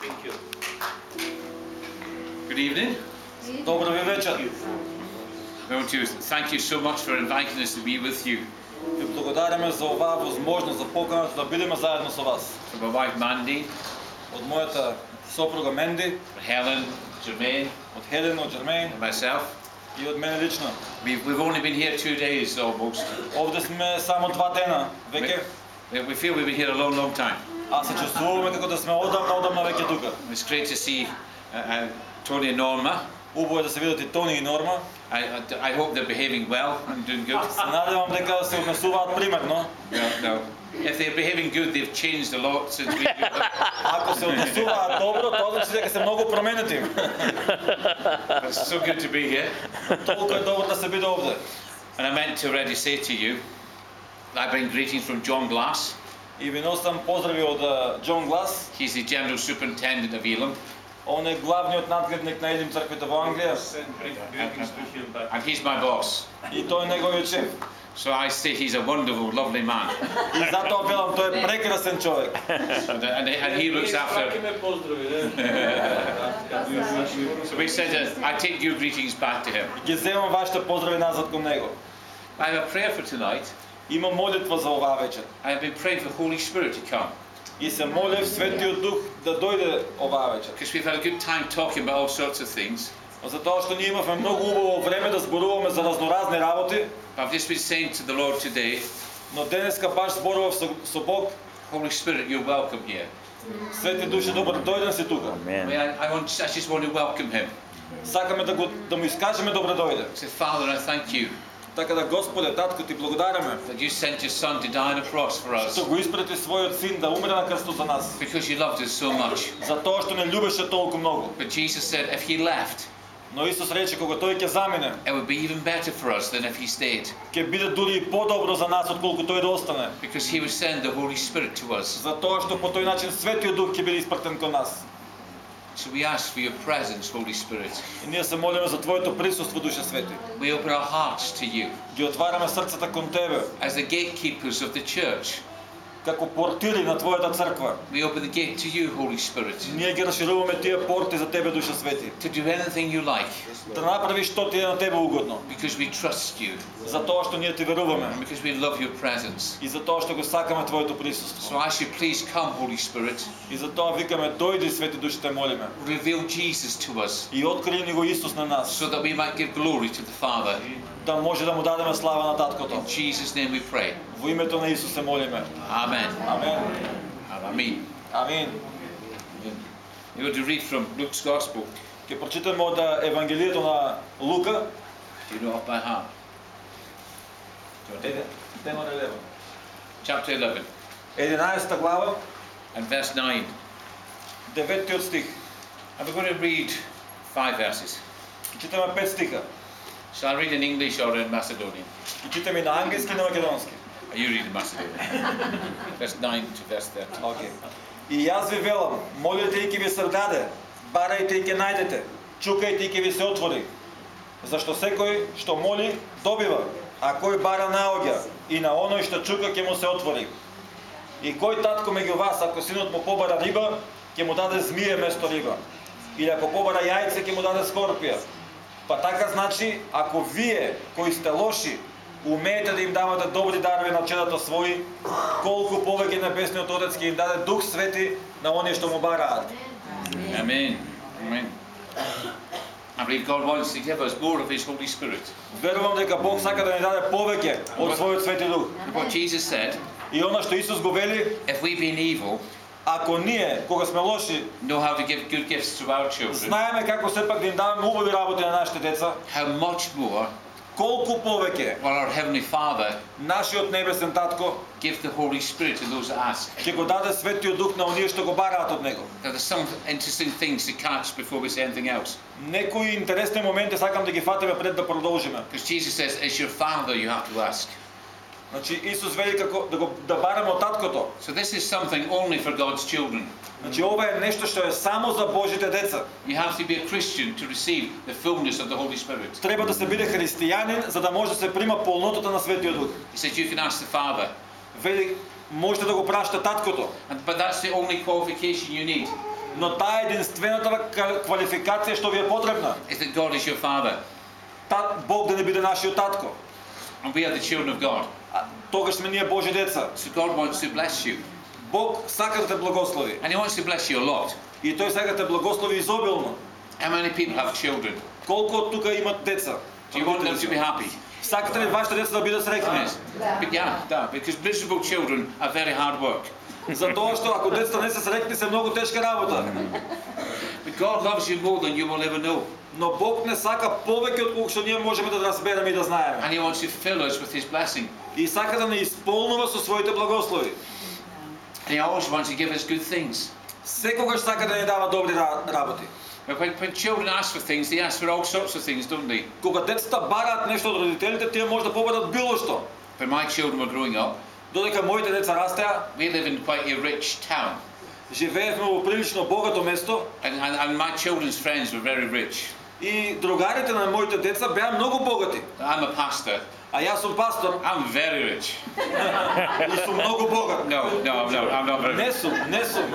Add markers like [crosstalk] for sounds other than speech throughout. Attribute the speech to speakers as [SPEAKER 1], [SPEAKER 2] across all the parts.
[SPEAKER 1] Thank you.
[SPEAKER 2] Good evening.
[SPEAKER 3] Добър ви вечер.
[SPEAKER 2] I want to thank you so much for inviting us to be with you.
[SPEAKER 3] Ви благодаряме за оваа возможност, за поканата да бидеме заедно со вас.
[SPEAKER 2] For my wife Mandy,
[SPEAKER 3] Од мојата сопруга Менди,
[SPEAKER 2] Helen, Jermaine,
[SPEAKER 3] од Хелен, од Джермейн
[SPEAKER 2] and myself.
[SPEAKER 3] и од мене лично.
[SPEAKER 2] We've, we've only been here two days almost.
[SPEAKER 3] Овде сме само два дена
[SPEAKER 2] We,
[SPEAKER 3] веќе,
[SPEAKER 2] we feel we've been here a long, long time.
[SPEAKER 3] а се чувствуваме како да сме одамна, одамна веќе тука.
[SPEAKER 2] It's great to see uh, uh, Tony and Norma.
[SPEAKER 3] Убаво е да се видат и Тони и Норма.
[SPEAKER 2] I, I, I hope they're behaving well and doing good.
[SPEAKER 3] Се надевам дека се однесуваат примерно.
[SPEAKER 2] No, no. If they're behaving good, they've changed a lot since we. [laughs]
[SPEAKER 3] Ако се однесуваат добро, тоа значи дека се многу променети.
[SPEAKER 2] it's [laughs] so good to be here.
[SPEAKER 3] Толку е добро да се биде овде.
[SPEAKER 2] And I meant to already say to you, I bring greetings from John Glass.
[SPEAKER 3] I вино поздрави од Џон Глас.
[SPEAKER 2] He's the general superintendent of Elim.
[SPEAKER 3] Он е главниот надгледник на Елим црквата во Англија.
[SPEAKER 2] And he's my boss.
[SPEAKER 3] И тој е неговиот шеф.
[SPEAKER 2] So I say he's a wonderful, lovely man.
[SPEAKER 3] Затоа велам тој е прекрасен човек.
[SPEAKER 2] And, and he looks after. [laughs] so we said that uh, I take your greetings back to him.
[SPEAKER 3] Ги земам вашите поздрави назад кон него.
[SPEAKER 2] I have a prayer for tonight
[SPEAKER 3] Имам молитва за оваа вечер.
[SPEAKER 2] I have been praying for Holy Spirit to come
[SPEAKER 3] И се молев Светиот Дух да дојде оваа вечер.
[SPEAKER 2] because we've had a good time talking about all sorts of things.
[SPEAKER 3] Затоа што ние имавме многу убаво време да зборуваме за разноразни работи,
[SPEAKER 2] But I've just been saying to the Lord today,
[SPEAKER 3] но денеска баш зборував со, со Бог.
[SPEAKER 2] Holy Spirit, you're welcome here.
[SPEAKER 3] Свети Душе, добро дојден си тука.
[SPEAKER 2] I, mean, I, I, want, I just want to welcome him.
[SPEAKER 3] Сакаме да, го, да му искажеме добро дојде.
[SPEAKER 2] I say, Father, I thank you
[SPEAKER 3] Така да Господе, Татко, ти благодараме
[SPEAKER 2] that you sent your Son to die on a cross for us
[SPEAKER 3] што го испрати својот син да умре на крстот за нас.
[SPEAKER 2] because you loved us so much.
[SPEAKER 3] За тоа што не љубеше толку многу.
[SPEAKER 2] But Jesus said, if he left,
[SPEAKER 3] Но Исус рече кога тој ќе замине,
[SPEAKER 2] it would be even better for us than if he stayed
[SPEAKER 3] ќе биде дури подобро за нас отколку тој да остане.
[SPEAKER 2] because he would send the Holy Spirit to us.
[SPEAKER 3] За тоа што по тој начин Светиот Дух ќе биде испратен кон нас.
[SPEAKER 2] So we ask for your presence, Holy Spirit.
[SPEAKER 3] И ние се молиме за Твоето присуство, Душе Свети.
[SPEAKER 2] We open our hearts to you
[SPEAKER 3] Ги отвараме срцата кон Тебе,
[SPEAKER 2] as the gatekeepers of the church.
[SPEAKER 3] Како портири на Твојата црква.
[SPEAKER 2] We open the gate to you, Holy Spirit,
[SPEAKER 3] Ние ги расшируваме тие порти за Тебе, Душе Свети.
[SPEAKER 2] to do anything you like
[SPEAKER 3] Да направиш што ти е на Тебе угодно.
[SPEAKER 2] because we trust you
[SPEAKER 3] За тоа што ние Ти веруваме.
[SPEAKER 2] and because we love your presence.
[SPEAKER 3] И за тоа што го сакаме Твоето присуство.
[SPEAKER 2] So I should please come, Holy Spirit,
[SPEAKER 3] И за тоа викаме, дојди Свети Душе, те молиме.
[SPEAKER 2] reveal Jesus to us
[SPEAKER 3] И откри ни го Исус на нас,
[SPEAKER 2] so that we might give glory to the Father.
[SPEAKER 3] да може да му дадеме слава на Таткото.
[SPEAKER 2] In Jesus' name we pray.
[SPEAKER 3] Во името на Исус се молиме.
[SPEAKER 2] Amen.
[SPEAKER 3] Амен.
[SPEAKER 2] And Amen.
[SPEAKER 3] Амин.
[SPEAKER 2] We're going to read from Luke's Gospel.
[SPEAKER 3] Ќе прочитаме од Евангелието на Лука,
[SPEAKER 2] Do you know it by heart? Do you want to-
[SPEAKER 3] Денот 11.
[SPEAKER 2] Chapter 11
[SPEAKER 3] 11 глава,
[SPEAKER 2] and verse 9.
[SPEAKER 3] 9 стих.
[SPEAKER 2] And we're going to read five verses.
[SPEAKER 3] Ќе читаме 5 стиха.
[SPEAKER 2] Shall I read in English or in Macedonian?
[SPEAKER 3] Ќе читаме и на англиски и на македонски.
[SPEAKER 2] You read Macedonia. verse 9 to verse 13.
[SPEAKER 3] Okay. И јас ви велам, молете и ќе ви се даде, барајте и ќе најдете, чукајте и ќе ви се отвори. Зашто секој што моли, добива, а кој бара наоѓа, и на оној што чука ќе му се отвори. И кој татко меѓу вас, ако синот му побара риба, ќе му даде змие место риба. Или ако побара јајце, ќе му даде скорпија. Па така значи, ако вие, кои сте лоши, умеете да им давате добри дарови на чедата своји, колку повеќе небесниот Отец ќе им даде Дух Свети на оние што му бараат.
[SPEAKER 2] Amen. Amen. I believe God wants to give us more of His Holy Spirit.
[SPEAKER 3] Верувам дека Бог сака да ни даде повеќе од својот Свети Дух.
[SPEAKER 2] What Jesus said,
[SPEAKER 3] И она што Исус го вели,
[SPEAKER 2] if we being evil
[SPEAKER 3] ако ние, кога сме лоши,
[SPEAKER 2] know how to give good gifts to our children,
[SPEAKER 3] знаеме како сепак да им даваме убави работи на нашите деца,
[SPEAKER 2] how much more
[SPEAKER 3] колку повеќе
[SPEAKER 2] will our Heavenly Father
[SPEAKER 3] нашиот небесен татко
[SPEAKER 2] give the Holy Spirit to those that ask?
[SPEAKER 3] ќе го даде Светиот Дух на оние што го бараат од него.
[SPEAKER 2] Now, there's some interesting things to catch before we say anything else.
[SPEAKER 3] Некои интересни моменти сакам да ги фатиме пред да продолжиме.
[SPEAKER 2] Because Jesus says, it's your Father you have to ask.
[SPEAKER 3] Значи Исус вели како да го да бараме од таткото.
[SPEAKER 2] So this is something only for God's children.
[SPEAKER 3] Значи ова е нешто што е само за Божите деца.
[SPEAKER 2] You have to be a Christian to receive the fullness of the Holy Spirit.
[SPEAKER 3] Треба да се биде христијанин за да може да се прима полнотата на Светиот Дух.
[SPEAKER 2] He says you can ask the Father,
[SPEAKER 3] Вели можете да го прашате таткото.
[SPEAKER 2] and, but that's the only qualification you need.
[SPEAKER 3] Но таа е единствената ка- квалификација што ви е потребна.
[SPEAKER 2] is that God is your Father.
[SPEAKER 3] Тат, Бог да не биде нашиот татко.
[SPEAKER 2] And we are the children of God.
[SPEAKER 3] А, тогаш сме ние Божи деца.
[SPEAKER 2] So God wants to bless you.
[SPEAKER 3] Бог сака да те благослови.
[SPEAKER 2] And He wants to bless you a lot.
[SPEAKER 3] И тој сака да те благослови изобилно.
[SPEAKER 2] How many people have children?
[SPEAKER 3] Колку од тука имат деца?
[SPEAKER 2] Do you want them to be happy?
[SPEAKER 3] Сакате ли вашите деца да бидат среќни?
[SPEAKER 2] Yes. But yeah, да, because miserable children are very hard work.
[SPEAKER 3] Затоа што ако децата не се среќни се многу тешка работа.
[SPEAKER 2] But God loves you more than you will ever know.
[SPEAKER 3] Но Бог не сака повеќе од колку што ние можеме да разбереме и да знаеме.
[SPEAKER 2] And He wants to fill us with His blessing.
[SPEAKER 3] И сака да не исполнува со своите благослови.
[SPEAKER 2] And He always wants to give us good things.
[SPEAKER 3] Секогаш сака да ни дава добри ра- работи.
[SPEAKER 2] When, when children ask for things, they ask for all sorts of things, don't they?
[SPEAKER 3] Кога децата бараат нешто од родителите, тие може да побарат било што.
[SPEAKER 2] When my children were growing up,
[SPEAKER 3] Додека моите деца растеа,
[SPEAKER 2] we live in quite a rich town.
[SPEAKER 3] живеевме во прилично богато место
[SPEAKER 2] And, and, and my children's friends were very rich.
[SPEAKER 3] И другарите на моите деца беа многу богати.
[SPEAKER 2] I'm a pastor.
[SPEAKER 3] А јас сум пастор
[SPEAKER 2] I'm very rich.
[SPEAKER 3] и сум многу богат.
[SPEAKER 2] No, no, no, I'm not very
[SPEAKER 3] Не сум, не сум.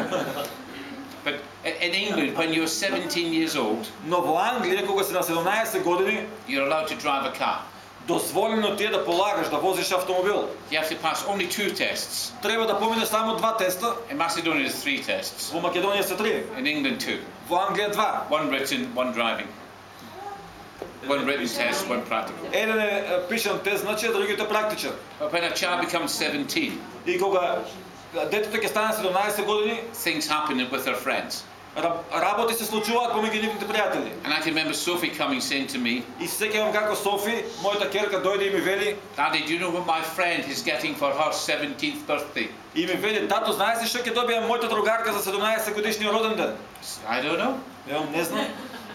[SPEAKER 2] But in England, when you're 17 years old,
[SPEAKER 3] Но во Англија, кога си на 17 години,
[SPEAKER 2] you're allowed to drive a car.
[SPEAKER 3] дозволено ти е да полагаш, да возиш автомобил.
[SPEAKER 2] You have to pass only two tests.
[SPEAKER 3] Треба да поминеш само два теста.
[SPEAKER 2] In Macedonia, three tests.
[SPEAKER 3] Во Македонија се три.
[SPEAKER 2] In England, two.
[SPEAKER 3] Во Англија два.
[SPEAKER 2] One written, one driving. One written test, one practical.
[SPEAKER 3] Еден е е, пишан тест, значи, а другиот е практичен.
[SPEAKER 2] But when a child becomes 17,
[SPEAKER 3] И кога детето ќе стане 17 години,
[SPEAKER 2] things happen with their friends.
[SPEAKER 3] ра- работи се случуваат помеѓу нивните пријатели.
[SPEAKER 2] And I can remember Sophie coming saying to me,
[SPEAKER 3] И се сеќавам како Софи, мојата керка дојде и ми вели,
[SPEAKER 2] Daddy, do you know what my friend is getting for her 17th birthday?
[SPEAKER 3] и ми вели, тато, знаеш ли што ќе добија мојата другарка за 17 годишниот роден ден?
[SPEAKER 2] I don't know.
[SPEAKER 3] Јас не знам.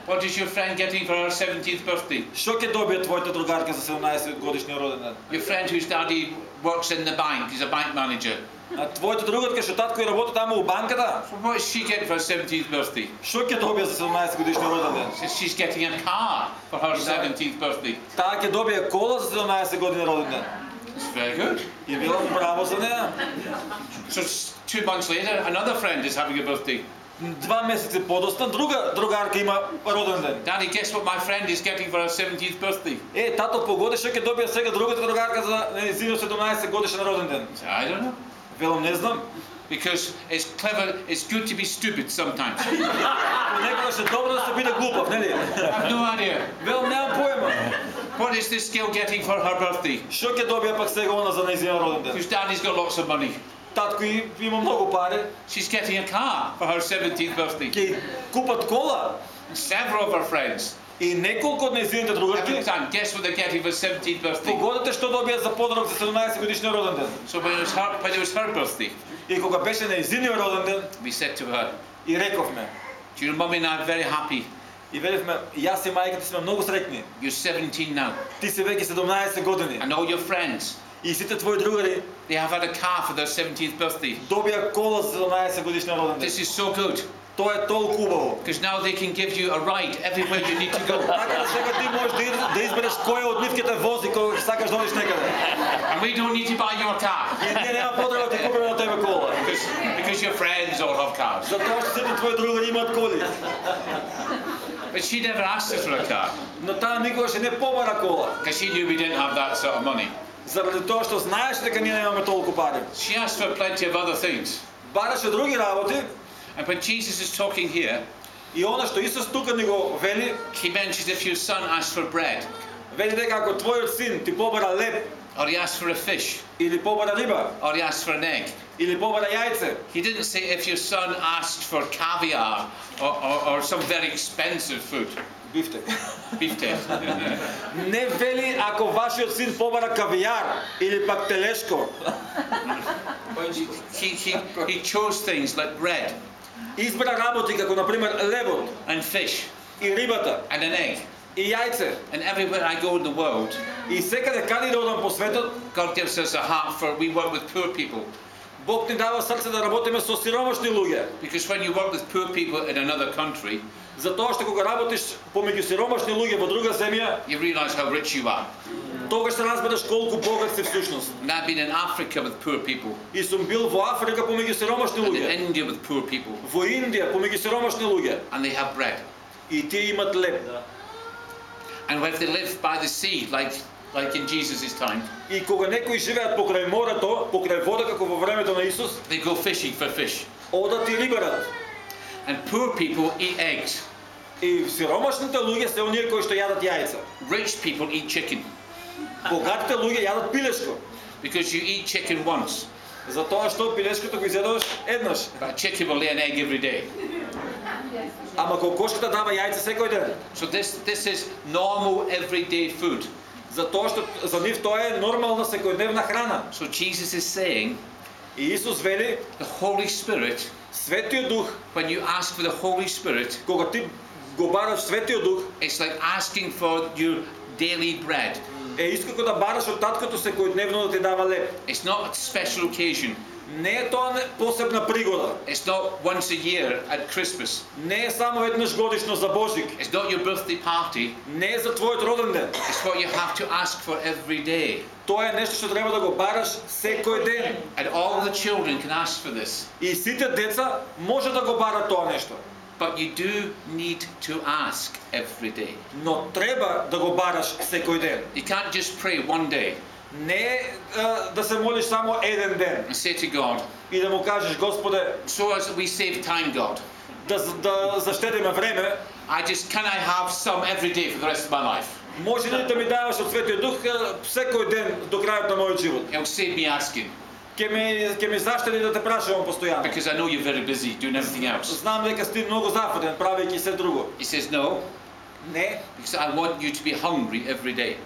[SPEAKER 2] What is your friend getting for her 17th birthday?
[SPEAKER 3] Што ќе добие твојата другарка за 17 годишниот роден ден?
[SPEAKER 2] Your friend whose daddy works in the bank, he's a bank manager.
[SPEAKER 3] А твојата другарка што татко и работи таму у банката,
[SPEAKER 2] So what is she getting for her 17th birthday?
[SPEAKER 3] што ќе добие за 17 годишниот роден ден?
[SPEAKER 2] Says she's getting a car for her 17th birthday.
[SPEAKER 3] Таа ќе добие кола за 17 години роден ден.
[SPEAKER 2] It's very good.
[SPEAKER 3] И билам браво за неа.
[SPEAKER 2] So s- two months later, another friend is having a birthday.
[SPEAKER 3] Два месеци подоста друга другарка има роден ден.
[SPEAKER 2] Daddy, guess what my friend is getting for her 17th birthday?
[SPEAKER 3] Е, тато погоди што ќе добие сега другата другарка за незиниот 17 годишен роден ден.
[SPEAKER 2] I said, I don't know.
[SPEAKER 3] Велам не знам.
[SPEAKER 2] Because it's clever, it's good to be stupid sometimes.
[SPEAKER 3] Некогаш е добро да се биде глупав, нели?
[SPEAKER 2] I have no idea.
[SPEAKER 3] Велам немам поема.
[SPEAKER 2] What is this girl getting for her birthday?
[SPEAKER 3] Што ќе добие пак сега она за незиниот роден ден?
[SPEAKER 2] Whose daddy's got lots of money.
[SPEAKER 3] Татко и има многу пари,
[SPEAKER 2] She's getting a car for her 17th birthday.
[SPEAKER 3] ќе купат кола
[SPEAKER 2] Several of her friends.
[SPEAKER 3] и неколку од незините
[SPEAKER 2] Every
[SPEAKER 3] другарки
[SPEAKER 2] time, guess what they're getting for 17th birthday?
[SPEAKER 3] погодите што добија за подарок за 17 годишниот роден ден.
[SPEAKER 2] So when it was her, when it was her birthday,
[SPEAKER 3] И кога беше незиниот роден ден,
[SPEAKER 2] we said to her,
[SPEAKER 3] и рековме,
[SPEAKER 2] Do you know, mummy and I are very happy.
[SPEAKER 3] и велевме, јас и мајката сме многу среќни.
[SPEAKER 2] You're 17 now.
[SPEAKER 3] Ти си веќе 17 години.
[SPEAKER 2] And all your friends,
[SPEAKER 3] И сите твои другари
[SPEAKER 2] they have had a car for their 17th birthday.
[SPEAKER 3] добија кола за 17 годишниот роден ден.
[SPEAKER 2] This is so good.
[SPEAKER 3] Тоа е толку убаво.
[SPEAKER 2] Because now they can give you a ride everywhere you need to go.
[SPEAKER 3] Така [laughs] да сега ти можеш да, из- да избереш кој од нив ќе те вози кога сакаш да одиш некаде.
[SPEAKER 2] And we don't need to buy your car.
[SPEAKER 3] И ние нема потреба да ти купиме на тебе кола.
[SPEAKER 2] Because, because your friends all have cars.
[SPEAKER 3] Затоа што сите твои другари имаат коли.
[SPEAKER 2] But she never asked us for a car.
[SPEAKER 3] Но таа никогаш не побара кола.
[SPEAKER 2] Because she knew we didn't have that sort of money.
[SPEAKER 3] Заради тоа што знаеш дека ние немаме толку пари.
[SPEAKER 2] She asked for plenty of other things.
[SPEAKER 3] Бараше други работи
[SPEAKER 2] And when Jesus is talking here,
[SPEAKER 3] и она што Исус тука ни го вели,
[SPEAKER 2] he mentions if your son asks for bread,
[SPEAKER 3] вели дека ако твојот син ти побара леб
[SPEAKER 2] or he asks for a fish,
[SPEAKER 3] или побара риба
[SPEAKER 2] or he asks for an egg,
[SPEAKER 3] или побара јајце,
[SPEAKER 2] he didn't say if your son asked for caviar or, or, or some very expensive food,
[SPEAKER 3] бифтек.
[SPEAKER 2] beefsteak.
[SPEAKER 3] Не вели ако вашиот син побара кавијар или пак телешко.
[SPEAKER 2] he, he, he chose things like bread
[SPEAKER 3] Избра работи како на пример лебот
[SPEAKER 2] and fish
[SPEAKER 3] и рибата
[SPEAKER 2] and an egg.
[SPEAKER 3] и јајце.
[SPEAKER 2] And everywhere I go in the world,
[SPEAKER 3] И секаде каде и да одам по светот,
[SPEAKER 2] God gives us a heart for, we work with poor people.
[SPEAKER 3] Бог ни дава срце да работиме со сиромашни луѓе.
[SPEAKER 2] Because when you work with poor people in another country,
[SPEAKER 3] Затоа што кога работиш помеѓу сиромашни луѓе во друга земја,
[SPEAKER 2] you realize how rich you are.
[SPEAKER 3] тогаш ще разбереш колку богат си всушност.
[SPEAKER 2] And I've been in Africa with poor people,
[SPEAKER 3] И сум бил во Африка помеѓу сиромашни
[SPEAKER 2] and in
[SPEAKER 3] луѓе,
[SPEAKER 2] India with poor people,
[SPEAKER 3] во Индија помеѓу сиромашни луѓе,
[SPEAKER 2] and they have bread.
[SPEAKER 3] и тие имат леп.
[SPEAKER 2] And if they live by the sea, like like in Jesus' time,
[SPEAKER 3] И кога некои живеат покрај морето, покрај вода како во времето на Исус,
[SPEAKER 2] they go fishing for fish.
[SPEAKER 3] одат и рибарат.
[SPEAKER 2] And poor people eat eggs.
[SPEAKER 3] И сиромашните луѓе се оние кои што јадат јајца.
[SPEAKER 2] Rich people eat chicken
[SPEAKER 3] Богатите луѓе јадат пилешко,
[SPEAKER 2] because you eat chicken once,
[SPEAKER 3] затоа што пилешкото го изедуваш еднаш.
[SPEAKER 2] but chicken will lay an egg every day.
[SPEAKER 3] Ама кокошката дава јајца секој ден.
[SPEAKER 2] So this this is normal everyday food.
[SPEAKER 3] Затоа што за нив тоа е нормална секојдневна храна.
[SPEAKER 2] So Jesus is saying
[SPEAKER 3] И Исус вели,
[SPEAKER 2] the Holy Spirit,
[SPEAKER 3] Светиот Дух,
[SPEAKER 2] when you ask for the Holy Spirit,
[SPEAKER 3] кога ти го бараш Светиот Дух,
[SPEAKER 2] it's like asking for your daily bread.
[SPEAKER 3] е исто како да бараш од таткото секојдневно да ти дава леп.
[SPEAKER 2] It's not a special occasion.
[SPEAKER 3] Не е тоа не- посебна пригода.
[SPEAKER 2] It's not once a year at Christmas.
[SPEAKER 3] Не е само еднаш годишно за Божик.
[SPEAKER 2] It's not your birthday party.
[SPEAKER 3] Не е за твојот роден ден.
[SPEAKER 2] It's what you have to ask for every day.
[SPEAKER 3] Тоа е нешто што треба да го бараш секој ден.
[SPEAKER 2] And all the children can ask for this.
[SPEAKER 3] И сите деца може да го барат тоа нешто.
[SPEAKER 2] But you do need to ask every day.
[SPEAKER 3] Но треба да го бараш секој ден.
[SPEAKER 2] You can't just pray one day
[SPEAKER 3] Не е е, да се молиш само еден ден
[SPEAKER 2] and say to God,
[SPEAKER 3] и да му кажеш Господе
[SPEAKER 2] so as we save time, God,
[SPEAKER 3] да да заштедиме време,
[SPEAKER 2] I just can I have some every day for the rest of my life?
[SPEAKER 3] може ли да ми даваш од Светиот Дух е, секој ден до крајот на мојот живот?
[SPEAKER 2] It'll save me asking
[SPEAKER 3] Ќе ми ќе ми заштеди да те прашувам постојано.
[SPEAKER 2] because I know you're very busy doing everything else.
[SPEAKER 3] Знам дека сте многу зафатен правејќи се друго.
[SPEAKER 2] He says, No,
[SPEAKER 3] Не,
[SPEAKER 2] because I want you to be hungry every day.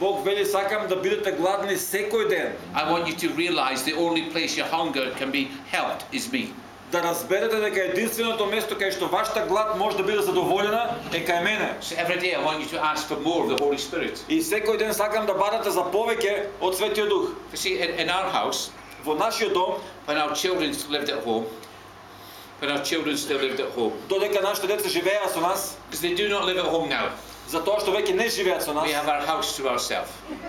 [SPEAKER 3] Бог вели сакам да бидете гладни секој ден.
[SPEAKER 2] I want you to realize the only place your hunger can be helped is me.
[SPEAKER 3] Да разберете дека единственото место кај што вашата глад може да биде задоволена е кај мене.
[SPEAKER 2] So every day I want you to ask for more of the Holy Spirit.
[SPEAKER 3] И секој ден сакам да барате за повеќе од Светиот Дух.
[SPEAKER 2] You see, in, in our house,
[SPEAKER 3] Во нашиот дом,
[SPEAKER 2] when our children still lived at home, when our children still lived at home,
[SPEAKER 3] додека нашите деца живееа со нас,
[SPEAKER 2] because they do not live at home now,
[SPEAKER 3] затоа што веќе не живеат со нас,
[SPEAKER 2] we have our house to ourselves.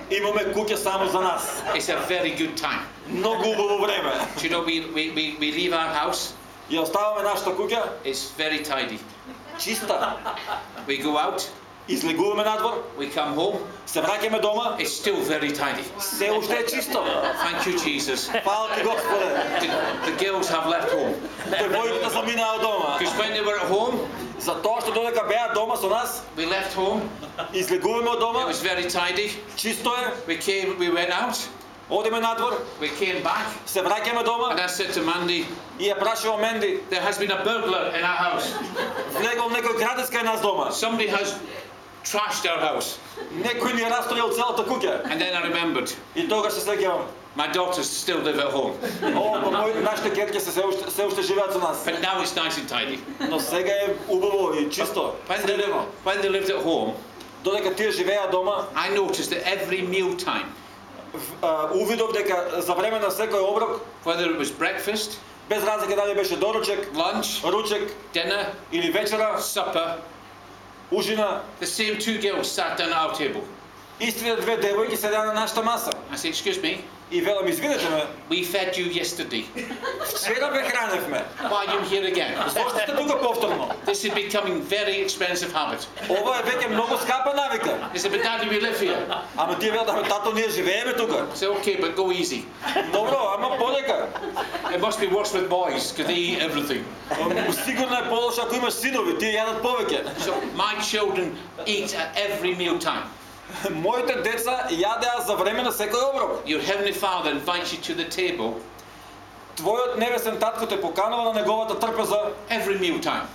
[SPEAKER 3] имаме куќа само за нас.
[SPEAKER 2] It's a very good time.
[SPEAKER 3] Многу убаво време.
[SPEAKER 2] Do you know, we, we, we, we leave our house,
[SPEAKER 3] Ја оставаме нашата куќа
[SPEAKER 2] it's very tidy.
[SPEAKER 3] чиста.
[SPEAKER 2] We go out,
[SPEAKER 3] Излегуваме надвор,
[SPEAKER 2] we come home,
[SPEAKER 3] се враќаме дома,
[SPEAKER 2] it's still very tidy.
[SPEAKER 3] се уште е чисто.
[SPEAKER 2] Thank you, Jesus.
[SPEAKER 3] Фала ти Господе.
[SPEAKER 2] The, the girls have left home.
[SPEAKER 3] Девојките заминаа од дома.
[SPEAKER 2] Because when they were at home,
[SPEAKER 3] За тоа што додека беа дома со нас,
[SPEAKER 2] we left home,
[SPEAKER 3] излегуваме од
[SPEAKER 2] it
[SPEAKER 3] дома,
[SPEAKER 2] was very tidy.
[SPEAKER 3] чисто е,
[SPEAKER 2] We came, we went out,
[SPEAKER 3] одиме надвор,
[SPEAKER 2] we came back,
[SPEAKER 3] се враќаме дома
[SPEAKER 2] and I said to Mandy,
[SPEAKER 3] и ја прашувам Менди,
[SPEAKER 2] there has been a burglar in our house.
[SPEAKER 3] влегол некој крадец кај нас дома.
[SPEAKER 2] Somebody has trashed our house.
[SPEAKER 3] Некој ни растојал целата куќа.
[SPEAKER 2] And then I remembered,
[SPEAKER 3] И тогаш се сеќавам,
[SPEAKER 2] my daughters still live at home.
[SPEAKER 3] о, па нашите кетки се се уште, се уште живеат со нас.
[SPEAKER 2] But now it's nice and tidy.
[SPEAKER 3] Но сега е убаво и чисто.
[SPEAKER 2] When they, when they lived at home,
[SPEAKER 3] Додека тие живеа дома,
[SPEAKER 2] I noticed that every meal time,
[SPEAKER 3] увидов дека за време на секој оброк,
[SPEAKER 2] whether it was breakfast,
[SPEAKER 3] без разлика дали беше доручек,
[SPEAKER 2] lunch,
[SPEAKER 3] ручек
[SPEAKER 2] dinner,
[SPEAKER 3] или вечера,
[SPEAKER 2] supper,
[SPEAKER 3] ужина,
[SPEAKER 2] the same two girls sat down at our table.
[SPEAKER 3] истите две девојки седеа на нашата маса.
[SPEAKER 2] I said, excuse me,
[SPEAKER 3] И велам, извинете ме,
[SPEAKER 2] we fed you yesterday.
[SPEAKER 3] вчера ве храневме.
[SPEAKER 2] Why are you here again?
[SPEAKER 3] Зошто сте тука повторно?
[SPEAKER 2] This is becoming very expensive habit.
[SPEAKER 3] Ова е веќе многу скапа навика.
[SPEAKER 2] They said, but daddy, we live here.
[SPEAKER 3] Ама тие велат, ама тато, ние живееме тука.
[SPEAKER 2] I said, okay, but go easy.
[SPEAKER 3] Добро, ама полека.
[SPEAKER 2] It must be worse with boys, because they eat everything.
[SPEAKER 3] Сигурно е полошо ако имаш синови, тие јадат повеќе.
[SPEAKER 2] So my children eat at every meal time. [laughs]
[SPEAKER 3] Моите деца јадеа за време на секој оброк.
[SPEAKER 2] Your heavenly Father invites you to the table
[SPEAKER 3] Твојот небесен татко те поканува на неговата трпеза
[SPEAKER 2] every meal time.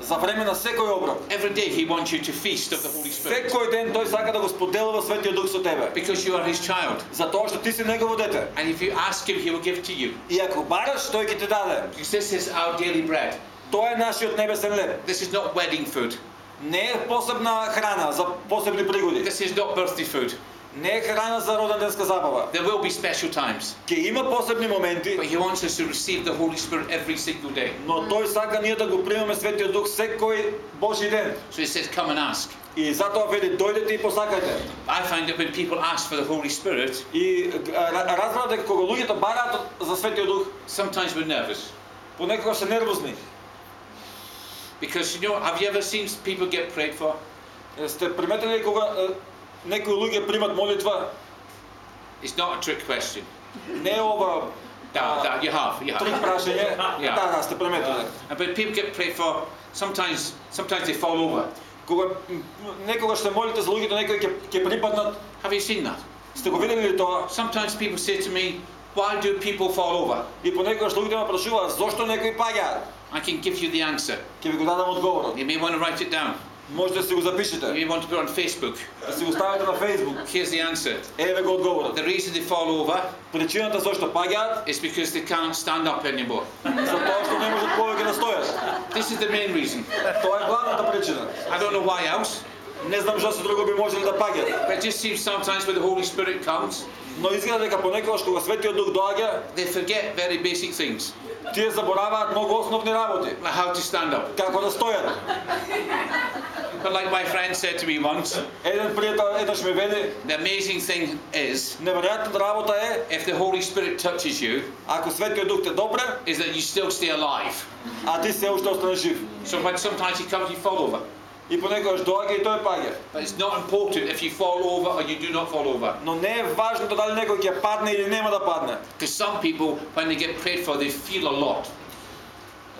[SPEAKER 3] за време на секој оброк.
[SPEAKER 2] Every day He wants you to feast of the Holy Spirit
[SPEAKER 3] Секој ден тој сака да го споделува Светиот Дух со тебе.
[SPEAKER 2] because you are His child.
[SPEAKER 3] Затоа што ти си негово дете.
[SPEAKER 2] And if you ask Him, He will give to you.
[SPEAKER 3] И ако бараш, тој ќе ти даде.
[SPEAKER 2] This is our daily bread.
[SPEAKER 3] Тоа е нашиот небесен леп.
[SPEAKER 2] This is not wedding food.
[SPEAKER 3] Не е посебна храна за посебни пригоди.
[SPEAKER 2] This is not birthday food.
[SPEAKER 3] Не е храна за роденденска забава.
[SPEAKER 2] There will be special times.
[SPEAKER 3] Ке има посебни моменти,
[SPEAKER 2] But He wants us to receive the Holy Spirit every single day.
[SPEAKER 3] но той сака ние да го примаме Светия Дух секој Божи ден.
[SPEAKER 2] So He says, Come and ask.
[SPEAKER 3] И затоа вели дојдете и посакајте.
[SPEAKER 2] I find that when people ask for the Holy Spirit,
[SPEAKER 3] И разбрав дека кога луѓето бараат за Светиот Дух,
[SPEAKER 2] sometimes we're nervous.
[SPEAKER 3] понекогаш се нервозни.
[SPEAKER 2] Because, you know, have you ever seen people get prayed for?
[SPEAKER 3] Е, Сте приметили ли кога е, некои луѓе примат молитва,
[SPEAKER 2] It's not a trick question.
[SPEAKER 3] не е ова
[SPEAKER 2] Da,
[SPEAKER 3] а,
[SPEAKER 2] da, you have, you
[SPEAKER 3] трик
[SPEAKER 2] have.
[SPEAKER 3] прашање? [laughs]
[SPEAKER 2] Yeah.
[SPEAKER 3] Да, да, сте приметили.
[SPEAKER 2] Uh, but people get prayed for, sometimes, sometimes they fall over.
[SPEAKER 3] Кога м, некогаш се молите за луѓето, некои ќе ќе припаднат.
[SPEAKER 2] Have you seen that?
[SPEAKER 3] Сте го видели ли тоа?
[SPEAKER 2] Sometimes people say to me, why do people fall over?
[SPEAKER 3] И понекогаш луѓето ме прашуваат зошто некои паѓаат.
[SPEAKER 2] I can give you the answer.
[SPEAKER 3] Ќе ви го дадам одговорот.
[SPEAKER 2] You may want to write it down.
[SPEAKER 3] Може да си го
[SPEAKER 2] You
[SPEAKER 3] запишете,
[SPEAKER 2] may want to put it on Facebook.
[SPEAKER 3] да си го ставите на Facebook.
[SPEAKER 2] Here's the answer.
[SPEAKER 3] Еве го одговорот.
[SPEAKER 2] The reason they fall over
[SPEAKER 3] Причината зошто паѓаат
[SPEAKER 2] is because they can't stand up anymore.
[SPEAKER 3] затоа што не можат повеќе да стојат.
[SPEAKER 2] This is the main reason.
[SPEAKER 3] Тоа е главната причина.
[SPEAKER 2] I don't know why else,
[SPEAKER 3] Не знам што се друго би можело да паѓаат.
[SPEAKER 2] but it just seems sometimes when the Holy Spirit comes,
[SPEAKER 3] Но изгледа дека понекогаш кога Светиот Дух доаѓа,
[SPEAKER 2] they forget very basic things,
[SPEAKER 3] тие забораваат многу основни работи.
[SPEAKER 2] like how to stand up.
[SPEAKER 3] Како да стојат.
[SPEAKER 2] But like my friend said to me once,
[SPEAKER 3] Еден пријател еднаш ми вели,
[SPEAKER 2] the amazing thing is,
[SPEAKER 3] неверојатната работа е,
[SPEAKER 2] if the Holy Spirit touches you,
[SPEAKER 3] ако Светиот Дух те допре,
[SPEAKER 2] is that you still stay alive.
[SPEAKER 3] а ти се уште останеш жив.
[SPEAKER 2] So when sometimes he comes, you fall over.
[SPEAKER 3] И понекогаш доаѓа и тој паѓа.
[SPEAKER 2] But it's not important if you fall over or you do not fall over.
[SPEAKER 3] Но не е важното дали некој ќе падне или нема да падне.
[SPEAKER 2] Because some people, when they get prayed for, they feel a lot.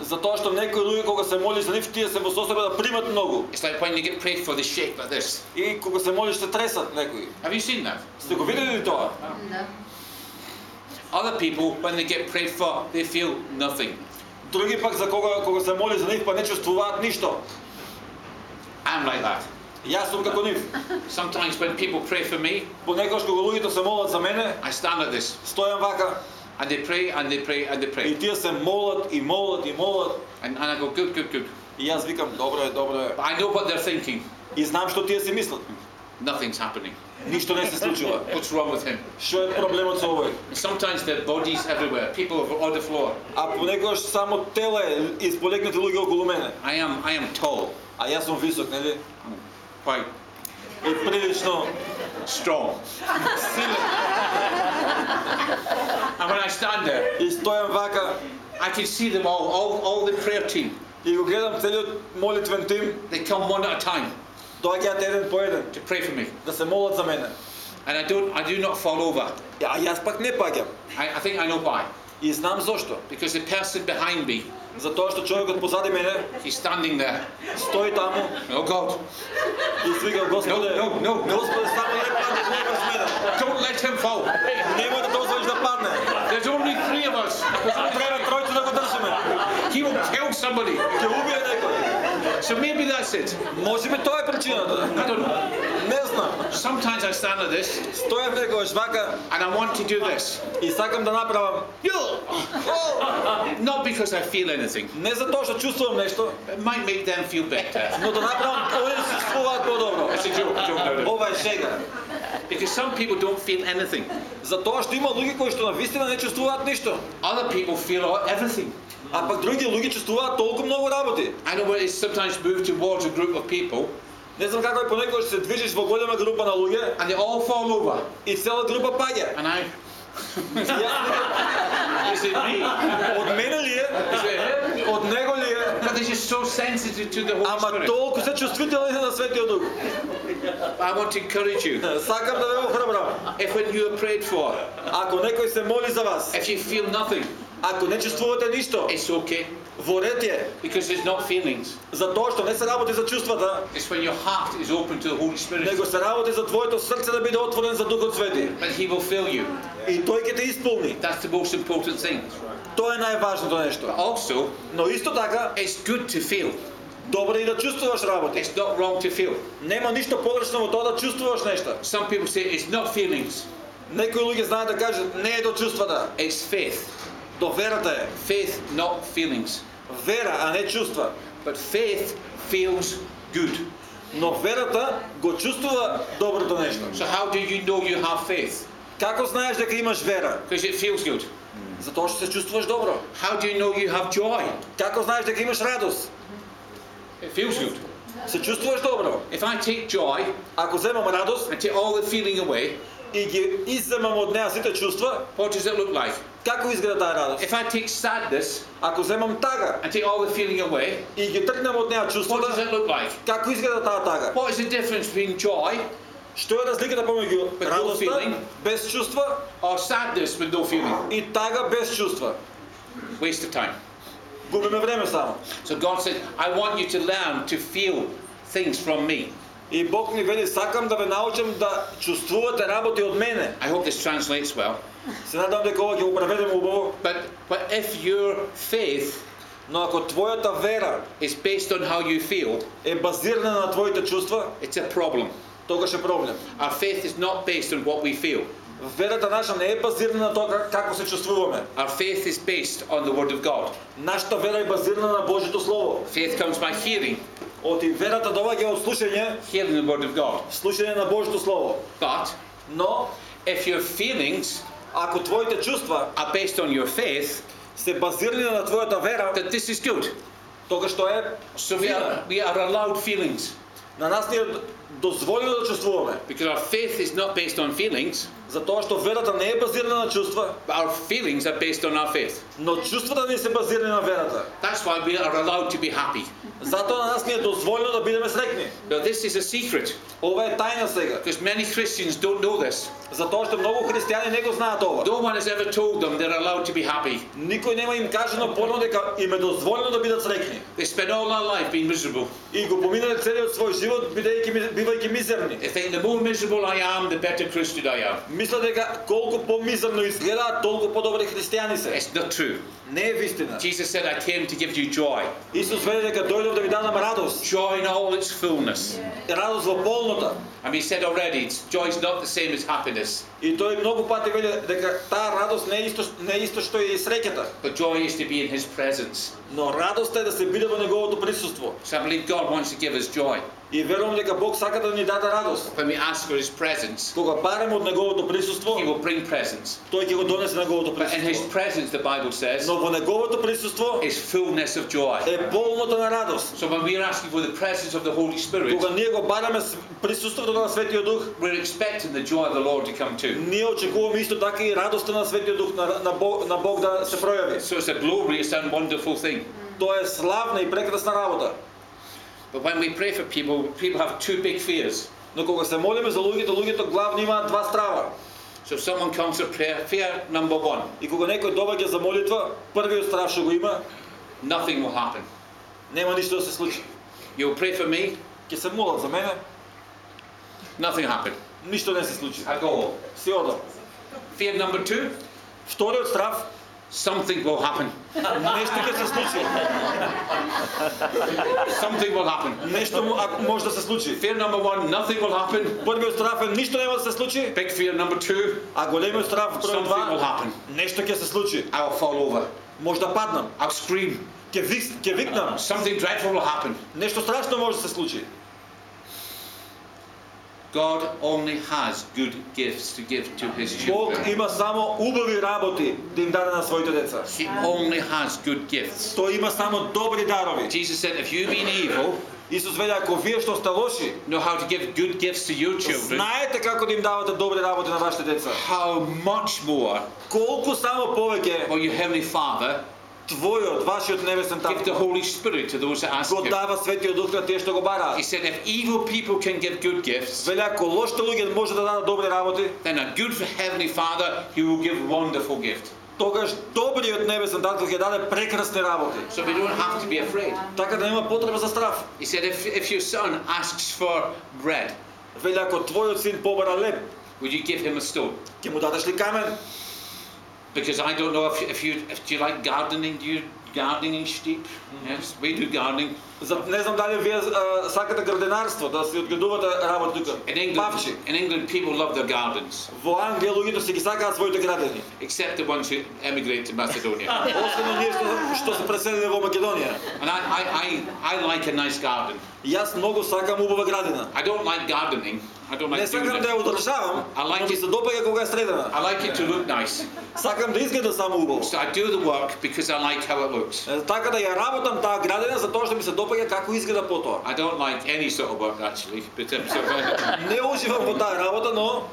[SPEAKER 3] Затоа што некои луѓе кога се молиш за нив, тие се во состојба да примат многу.
[SPEAKER 2] It's like when they get prayed for, they shake like this.
[SPEAKER 3] И кога се молиш се тресат некои.
[SPEAKER 2] Have you seen that?
[SPEAKER 3] Сте го видели ли тоа?
[SPEAKER 4] Да.
[SPEAKER 2] Other people, when they get prayed for, they feel nothing.
[SPEAKER 3] Други пак за кога кога се моли за нив па не чувствуваат ништо.
[SPEAKER 2] I'm like that.
[SPEAKER 3] Јас сум како нив.
[SPEAKER 2] Sometimes when people pray for me,
[SPEAKER 3] Понекогаш кога луѓето се молат за мене,
[SPEAKER 2] I stand like this.
[SPEAKER 3] стојам вака
[SPEAKER 2] And they pray and they pray and they
[SPEAKER 3] и
[SPEAKER 2] pray.
[SPEAKER 3] тие се молат и молат и молат
[SPEAKER 2] And, and I go, good, good, good.
[SPEAKER 3] и јас викам добро е, добро е.
[SPEAKER 2] But I know what they're thinking.
[SPEAKER 3] И знам што тие си мислат.
[SPEAKER 2] Nothing's happening.
[SPEAKER 3] Ништо не се случува.
[SPEAKER 2] What's wrong with him?
[SPEAKER 3] Што е проблемот со овој?
[SPEAKER 2] And sometimes their bodies everywhere. People are on the floor.
[SPEAKER 3] А понекогаш само тело е исполегнати луѓе околу мене.
[SPEAKER 2] I am, I am tall.
[SPEAKER 3] А јас сум висок, нели?
[SPEAKER 2] I'm quite
[SPEAKER 3] И прилично
[SPEAKER 2] strong.
[SPEAKER 3] силен.
[SPEAKER 2] And when I stand there,
[SPEAKER 3] И стојам вака
[SPEAKER 2] I can see them all, all, all the prayer team.
[SPEAKER 3] и го гледам целиот молитвен тим,
[SPEAKER 2] They come one at a time
[SPEAKER 3] доаѓаат еден по еден
[SPEAKER 2] to pray for me.
[SPEAKER 3] да се молат за мене.
[SPEAKER 2] And I don't, I do not fall over.
[SPEAKER 3] А јас пак не паѓам.
[SPEAKER 2] I, I think I know why.
[SPEAKER 3] И знам зошто.
[SPEAKER 2] Because the person behind me,
[SPEAKER 3] Затоа што човекот позади мене
[SPEAKER 2] he's standing there.
[SPEAKER 3] стои таму
[SPEAKER 2] Oh God,
[SPEAKER 3] и свика Господе,
[SPEAKER 2] No, no, no, no.
[SPEAKER 3] Господе, само не паднеш не врз мене.
[SPEAKER 2] don't let him fall.
[SPEAKER 3] Немој да дозволиш да падне.
[SPEAKER 2] There's only three of us.
[SPEAKER 3] Треба тројца да го држиме.
[SPEAKER 2] He will kill somebody.
[SPEAKER 3] Ќе убие некој.
[SPEAKER 2] So maybe that's it.
[SPEAKER 3] Може би тоа е причината.
[SPEAKER 2] I don't know.
[SPEAKER 3] Не знам.
[SPEAKER 2] Sometimes I stand like this
[SPEAKER 3] Стојам некогаш вака
[SPEAKER 2] and I want to do this.
[SPEAKER 3] и сакам да направам.
[SPEAKER 2] Not because I feel anything.
[SPEAKER 3] Не за тоа што чувствувам нешто,
[SPEAKER 2] It might make them feel better.
[SPEAKER 3] но да направам овие да се чувствуваат подобро.
[SPEAKER 2] It's a joke, joke, no, no.
[SPEAKER 3] Ова е шега.
[SPEAKER 2] Because some people don't feel anything.
[SPEAKER 3] Затоа што има луѓе кои што навистина не чувствуваат ништо,
[SPEAKER 2] Other people feel all- everything.
[SPEAKER 3] А пак други луѓе чувствуваат толку многу работи.
[SPEAKER 2] I know it's sometimes moved towards a group of people
[SPEAKER 3] Не знам како е понекогаш се движиш во голема група на луѓе
[SPEAKER 2] and they all fall over.
[SPEAKER 3] и цела група паѓа.
[SPEAKER 2] And I, is it me?
[SPEAKER 3] од мене ли е?
[SPEAKER 2] Is?
[SPEAKER 3] Од него ли е?
[SPEAKER 2] But they're just so sensitive to the Holy
[SPEAKER 3] Ама
[SPEAKER 2] Spirit.
[SPEAKER 3] толку се чувствителни на Светиот Дух.
[SPEAKER 2] I want to encourage you.
[SPEAKER 3] Сакам да ве охрабрам.
[SPEAKER 2] If when you are prayed for,
[SPEAKER 3] Ако некој се моли за вас,
[SPEAKER 2] if you feel nothing,
[SPEAKER 3] ако не чувствувате ништо,
[SPEAKER 2] it's okay.
[SPEAKER 3] во ред е,
[SPEAKER 2] Because it's not feelings.
[SPEAKER 3] за тоа што не се работи за чувствата,
[SPEAKER 2] It's when your heart is open to the Holy Spirit.
[SPEAKER 3] него се работи за твоето срце да биде отворен за Духот Свети.
[SPEAKER 2] And He will fill you.
[SPEAKER 3] И тој ќе те исполни.
[SPEAKER 2] That's the most important thing.
[SPEAKER 3] Тоа е најважното нешто.
[SPEAKER 2] But also,
[SPEAKER 3] Но исто така,
[SPEAKER 2] it's good to feel.
[SPEAKER 3] добро е и да чувствуваш работи.
[SPEAKER 2] It's not wrong to feel.
[SPEAKER 3] Нема ништо погрешно во тоа да чувствуваш нешто.
[SPEAKER 2] Some people say it's not feelings,
[SPEAKER 3] Некои луѓе знаат да кажат не е до чувствата,
[SPEAKER 2] it's faith.
[SPEAKER 3] до верата е.
[SPEAKER 2] Faith, not feelings.
[SPEAKER 3] Вера, а не чувства.
[SPEAKER 2] But faith feels good.
[SPEAKER 3] Но верата го чувствува доброто нешто.
[SPEAKER 2] So how do you know you have faith?
[SPEAKER 3] Како знаеш дека имаш вера?
[SPEAKER 2] Because it feels good.
[SPEAKER 3] Затоа што се чувствуваш добро.
[SPEAKER 2] How do you know you have joy?
[SPEAKER 3] Како знаеш дека имаш радост?
[SPEAKER 2] It feels good.
[SPEAKER 3] Се чувствуваш добро.
[SPEAKER 2] If I take joy
[SPEAKER 3] Ако земам радост
[SPEAKER 2] and take all the feeling away,
[SPEAKER 3] и ги изземам од неа сите чувства,
[SPEAKER 2] what does it look like?
[SPEAKER 3] како изгледа таа радост?
[SPEAKER 2] If I take sadness
[SPEAKER 3] Ако земам тага
[SPEAKER 2] and take all the feeling away,
[SPEAKER 3] и ги тргнем од неа
[SPEAKER 2] what does
[SPEAKER 3] чувствата,
[SPEAKER 2] it look like?
[SPEAKER 3] како изгледа таа тага?
[SPEAKER 2] What is the difference between joy
[SPEAKER 3] Што е разликата помеѓу
[SPEAKER 2] With no
[SPEAKER 3] радоста
[SPEAKER 2] feeling.
[SPEAKER 3] без чувства
[SPEAKER 2] or sadness with no feeling?
[SPEAKER 3] и тага без чувства?
[SPEAKER 2] Waste of time.
[SPEAKER 3] Губиме време само.
[SPEAKER 2] So God said, I want you to learn to feel things from me.
[SPEAKER 3] И Бог ни вели, сакам да ве научам да чувствувате работи од мене.
[SPEAKER 2] I hope this translates well.
[SPEAKER 3] Се надам дека ова ќе го преведеме убаво,
[SPEAKER 2] But but if your faith
[SPEAKER 3] но ако твојата вера
[SPEAKER 2] is based on how you feel,
[SPEAKER 3] е базирана на твоите чувства,
[SPEAKER 2] it's a problem.
[SPEAKER 3] тогаш е проблем.
[SPEAKER 2] Our faith is not based on what we feel.
[SPEAKER 3] Верата наша не е базирана на тоа как- како се чувствуваме.
[SPEAKER 2] Our faith is based on the Word of God.
[SPEAKER 3] Нашата вера е базирана на Божјото слово.
[SPEAKER 2] Faith comes by hearing,
[SPEAKER 3] Оти верата доаѓа од слушање,
[SPEAKER 2] hearing the Word of God.
[SPEAKER 3] слушање на Божјото слово.
[SPEAKER 2] But
[SPEAKER 3] Но
[SPEAKER 2] if your feelings
[SPEAKER 3] ако твоите чувства
[SPEAKER 2] are based on your faith,
[SPEAKER 3] се базирани на твојата вера,
[SPEAKER 2] that this is good.
[SPEAKER 3] тоа е
[SPEAKER 2] So we are, we are allowed feelings
[SPEAKER 3] На нас ни е дозволено да чувствуваме.
[SPEAKER 2] because our faith is not based on feelings,
[SPEAKER 3] Затоа што верата не е базирана на чувства,
[SPEAKER 2] our feelings are based on our faith.
[SPEAKER 3] но чувствата ни се базирани на верата.
[SPEAKER 2] That's why we are allowed to be happy.
[SPEAKER 3] Затоа на нас ни е дозволено да бидеме среќни.
[SPEAKER 2] Now, this is a secret
[SPEAKER 3] Ова е тајна сега.
[SPEAKER 2] because many Christians don't know this.
[SPEAKER 3] Затоа што многу христијани не го знаат ова.
[SPEAKER 2] No one has ever told them they're allowed to be happy.
[SPEAKER 3] Никој нема им кажано порно дека им е дозволено да бидат среќни.
[SPEAKER 2] They spend all their life being miserable.
[SPEAKER 3] И го поминале целиот свој живот бидејќи ми- бивајќи мизерни.
[SPEAKER 2] They think the more miserable I am, the better Christian I am.
[SPEAKER 3] Мислат дека колку помизерно изгледаат, толку подобри христијани се.
[SPEAKER 2] It's not true.
[SPEAKER 3] Не е вистина.
[SPEAKER 2] Jesus said, I came to give you joy.
[SPEAKER 3] Исус вели дека дојдов да ви дадам радост.
[SPEAKER 2] Joy in all its fullness.
[SPEAKER 3] Радост во полнота.
[SPEAKER 2] And we said already, it's- joy is not the same as happiness,
[SPEAKER 3] И тој многу пати вели дека таа радост не е исто не е исто што и среќата,
[SPEAKER 2] but joy is to be in His presence.
[SPEAKER 3] но радост е да се биде во неговото присуство.
[SPEAKER 2] So I believe God wants to give us joy.
[SPEAKER 3] И верувам дека Бог сака да ни даде радост.
[SPEAKER 2] When we ask for His presence,
[SPEAKER 3] Кога бараме од неговото присуство,
[SPEAKER 2] He will bring presence.
[SPEAKER 3] тој ќе го донесе неговото
[SPEAKER 2] But in His
[SPEAKER 3] присуство.
[SPEAKER 2] presence, the Bible says,
[SPEAKER 3] Но во неговото присуство
[SPEAKER 2] is fullness of joy.
[SPEAKER 3] е полнота на радост.
[SPEAKER 2] So when we're asking for the presence of the Holy Spirit,
[SPEAKER 3] Кога ние го бараме с- присуството на Светиот Дух,
[SPEAKER 2] we're expecting the joy of the Lord to come too.
[SPEAKER 3] ние очекуваме исто така и радоста на Светиот Дух на, на, Бог, на Бог да се пројави.
[SPEAKER 2] So it's a glorious and wonderful thing.
[SPEAKER 3] Тоа е славна и прекрасна работа.
[SPEAKER 2] But when we pray for people, people have two big fears.
[SPEAKER 3] Но кога се молиме за луѓето, луѓето главно имаат два страва.
[SPEAKER 2] So if someone comes for prayer, fear number one,
[SPEAKER 3] И кога некој доаѓа за молитва, првиот страв што го има,
[SPEAKER 2] nothing will happen.
[SPEAKER 3] нема ништо да се случи.
[SPEAKER 2] You'll pray for me,
[SPEAKER 3] Ќе се молат за мене,
[SPEAKER 2] nothing happened.
[SPEAKER 3] ништо не се случи.
[SPEAKER 2] I go home.
[SPEAKER 3] Си одам.
[SPEAKER 2] Fear number two,
[SPEAKER 3] Вториот страв,
[SPEAKER 2] something will happen.
[SPEAKER 3] нешто ќе се случи.
[SPEAKER 2] Something will happen.
[SPEAKER 3] Нешто му- а- може да се случи.
[SPEAKER 2] Fear number one, nothing will happen.
[SPEAKER 3] Првиот страв е ништо нема да се случи,
[SPEAKER 2] Big fear number two,
[SPEAKER 3] а големиот страв број
[SPEAKER 2] something will
[SPEAKER 3] два,
[SPEAKER 2] happen.
[SPEAKER 3] нешто ќе се случи.
[SPEAKER 2] I'll fall over.
[SPEAKER 3] Може да паднам,
[SPEAKER 2] I'll scream.
[SPEAKER 3] ќе вик, ќе викнам,
[SPEAKER 2] Something dreadful will happen.
[SPEAKER 3] нешто страшно може да се случи.
[SPEAKER 2] God only has good gifts to give to His
[SPEAKER 3] Бог
[SPEAKER 2] children.
[SPEAKER 3] има само убави работи да им даде на своите деца.
[SPEAKER 2] He only has good gifts.
[SPEAKER 3] Тој има само добри дарови.
[SPEAKER 2] Jesus said, if you've been evil,
[SPEAKER 3] Исус вели ако вие што сте лоши,
[SPEAKER 2] know how to give good gifts to your children,
[SPEAKER 3] знаете како да им давате добри работи на вашите деца.
[SPEAKER 2] how much more
[SPEAKER 3] Колку само повеќе
[SPEAKER 2] will your Heavenly Father
[SPEAKER 3] твојот, вашиот небесен
[SPEAKER 2] give the
[SPEAKER 3] татко
[SPEAKER 2] Holy Spirit to those that ask
[SPEAKER 3] го
[SPEAKER 2] Him?
[SPEAKER 3] дава светиот дух на тие што го
[SPEAKER 2] He
[SPEAKER 3] бараат.
[SPEAKER 2] said, if evil people can give good gifts,
[SPEAKER 3] Вели ако лошите луѓе може да дадат добри работи,
[SPEAKER 2] then a good Heavenly Father, He will give wonderful gift.
[SPEAKER 3] тогаш добриот небесен татко ќе даде прекрасни работи.
[SPEAKER 2] So we don't have to be afraid.
[SPEAKER 3] Така да нема потреба за страв.
[SPEAKER 2] He said, if, if your son asks for bread,
[SPEAKER 3] Вели ако твојот син побара леп,
[SPEAKER 2] would you give him a stone?
[SPEAKER 3] ќе му дадеш ли камен?
[SPEAKER 2] because I don't know if, if you if, do you like gardening? Do you gardening Stip? Yes, we do gardening.
[SPEAKER 3] Не знам дали вие сакате градинарство, да си одградувате работа тука.
[SPEAKER 2] In England, in England people love their gardens.
[SPEAKER 3] Во Англија луѓето си ги сакаат своите градини.
[SPEAKER 2] Except the ones who emigrate to Macedonia.
[SPEAKER 3] Освен оние што, што се преселиле во Македонија.
[SPEAKER 2] And I, I, I, I like a nice garden.
[SPEAKER 3] Јас многу сакам убава градина.
[SPEAKER 2] I don't like gardening. I don't
[SPEAKER 3] Не сакам да
[SPEAKER 2] it.
[SPEAKER 3] ја
[SPEAKER 2] like
[SPEAKER 3] но ми
[SPEAKER 2] it.
[SPEAKER 3] се допаѓа кога е средена.
[SPEAKER 2] I like it to look nice.
[SPEAKER 3] Сакам да изгледа само убаво.
[SPEAKER 2] So I do the work because I like how it looks.
[SPEAKER 3] Така да ја работам таа градина затоа што ми се допаѓа како изгледа потоа.
[SPEAKER 2] I don't like any sort of work actually, but [laughs]
[SPEAKER 3] Не уживам во таа работа, но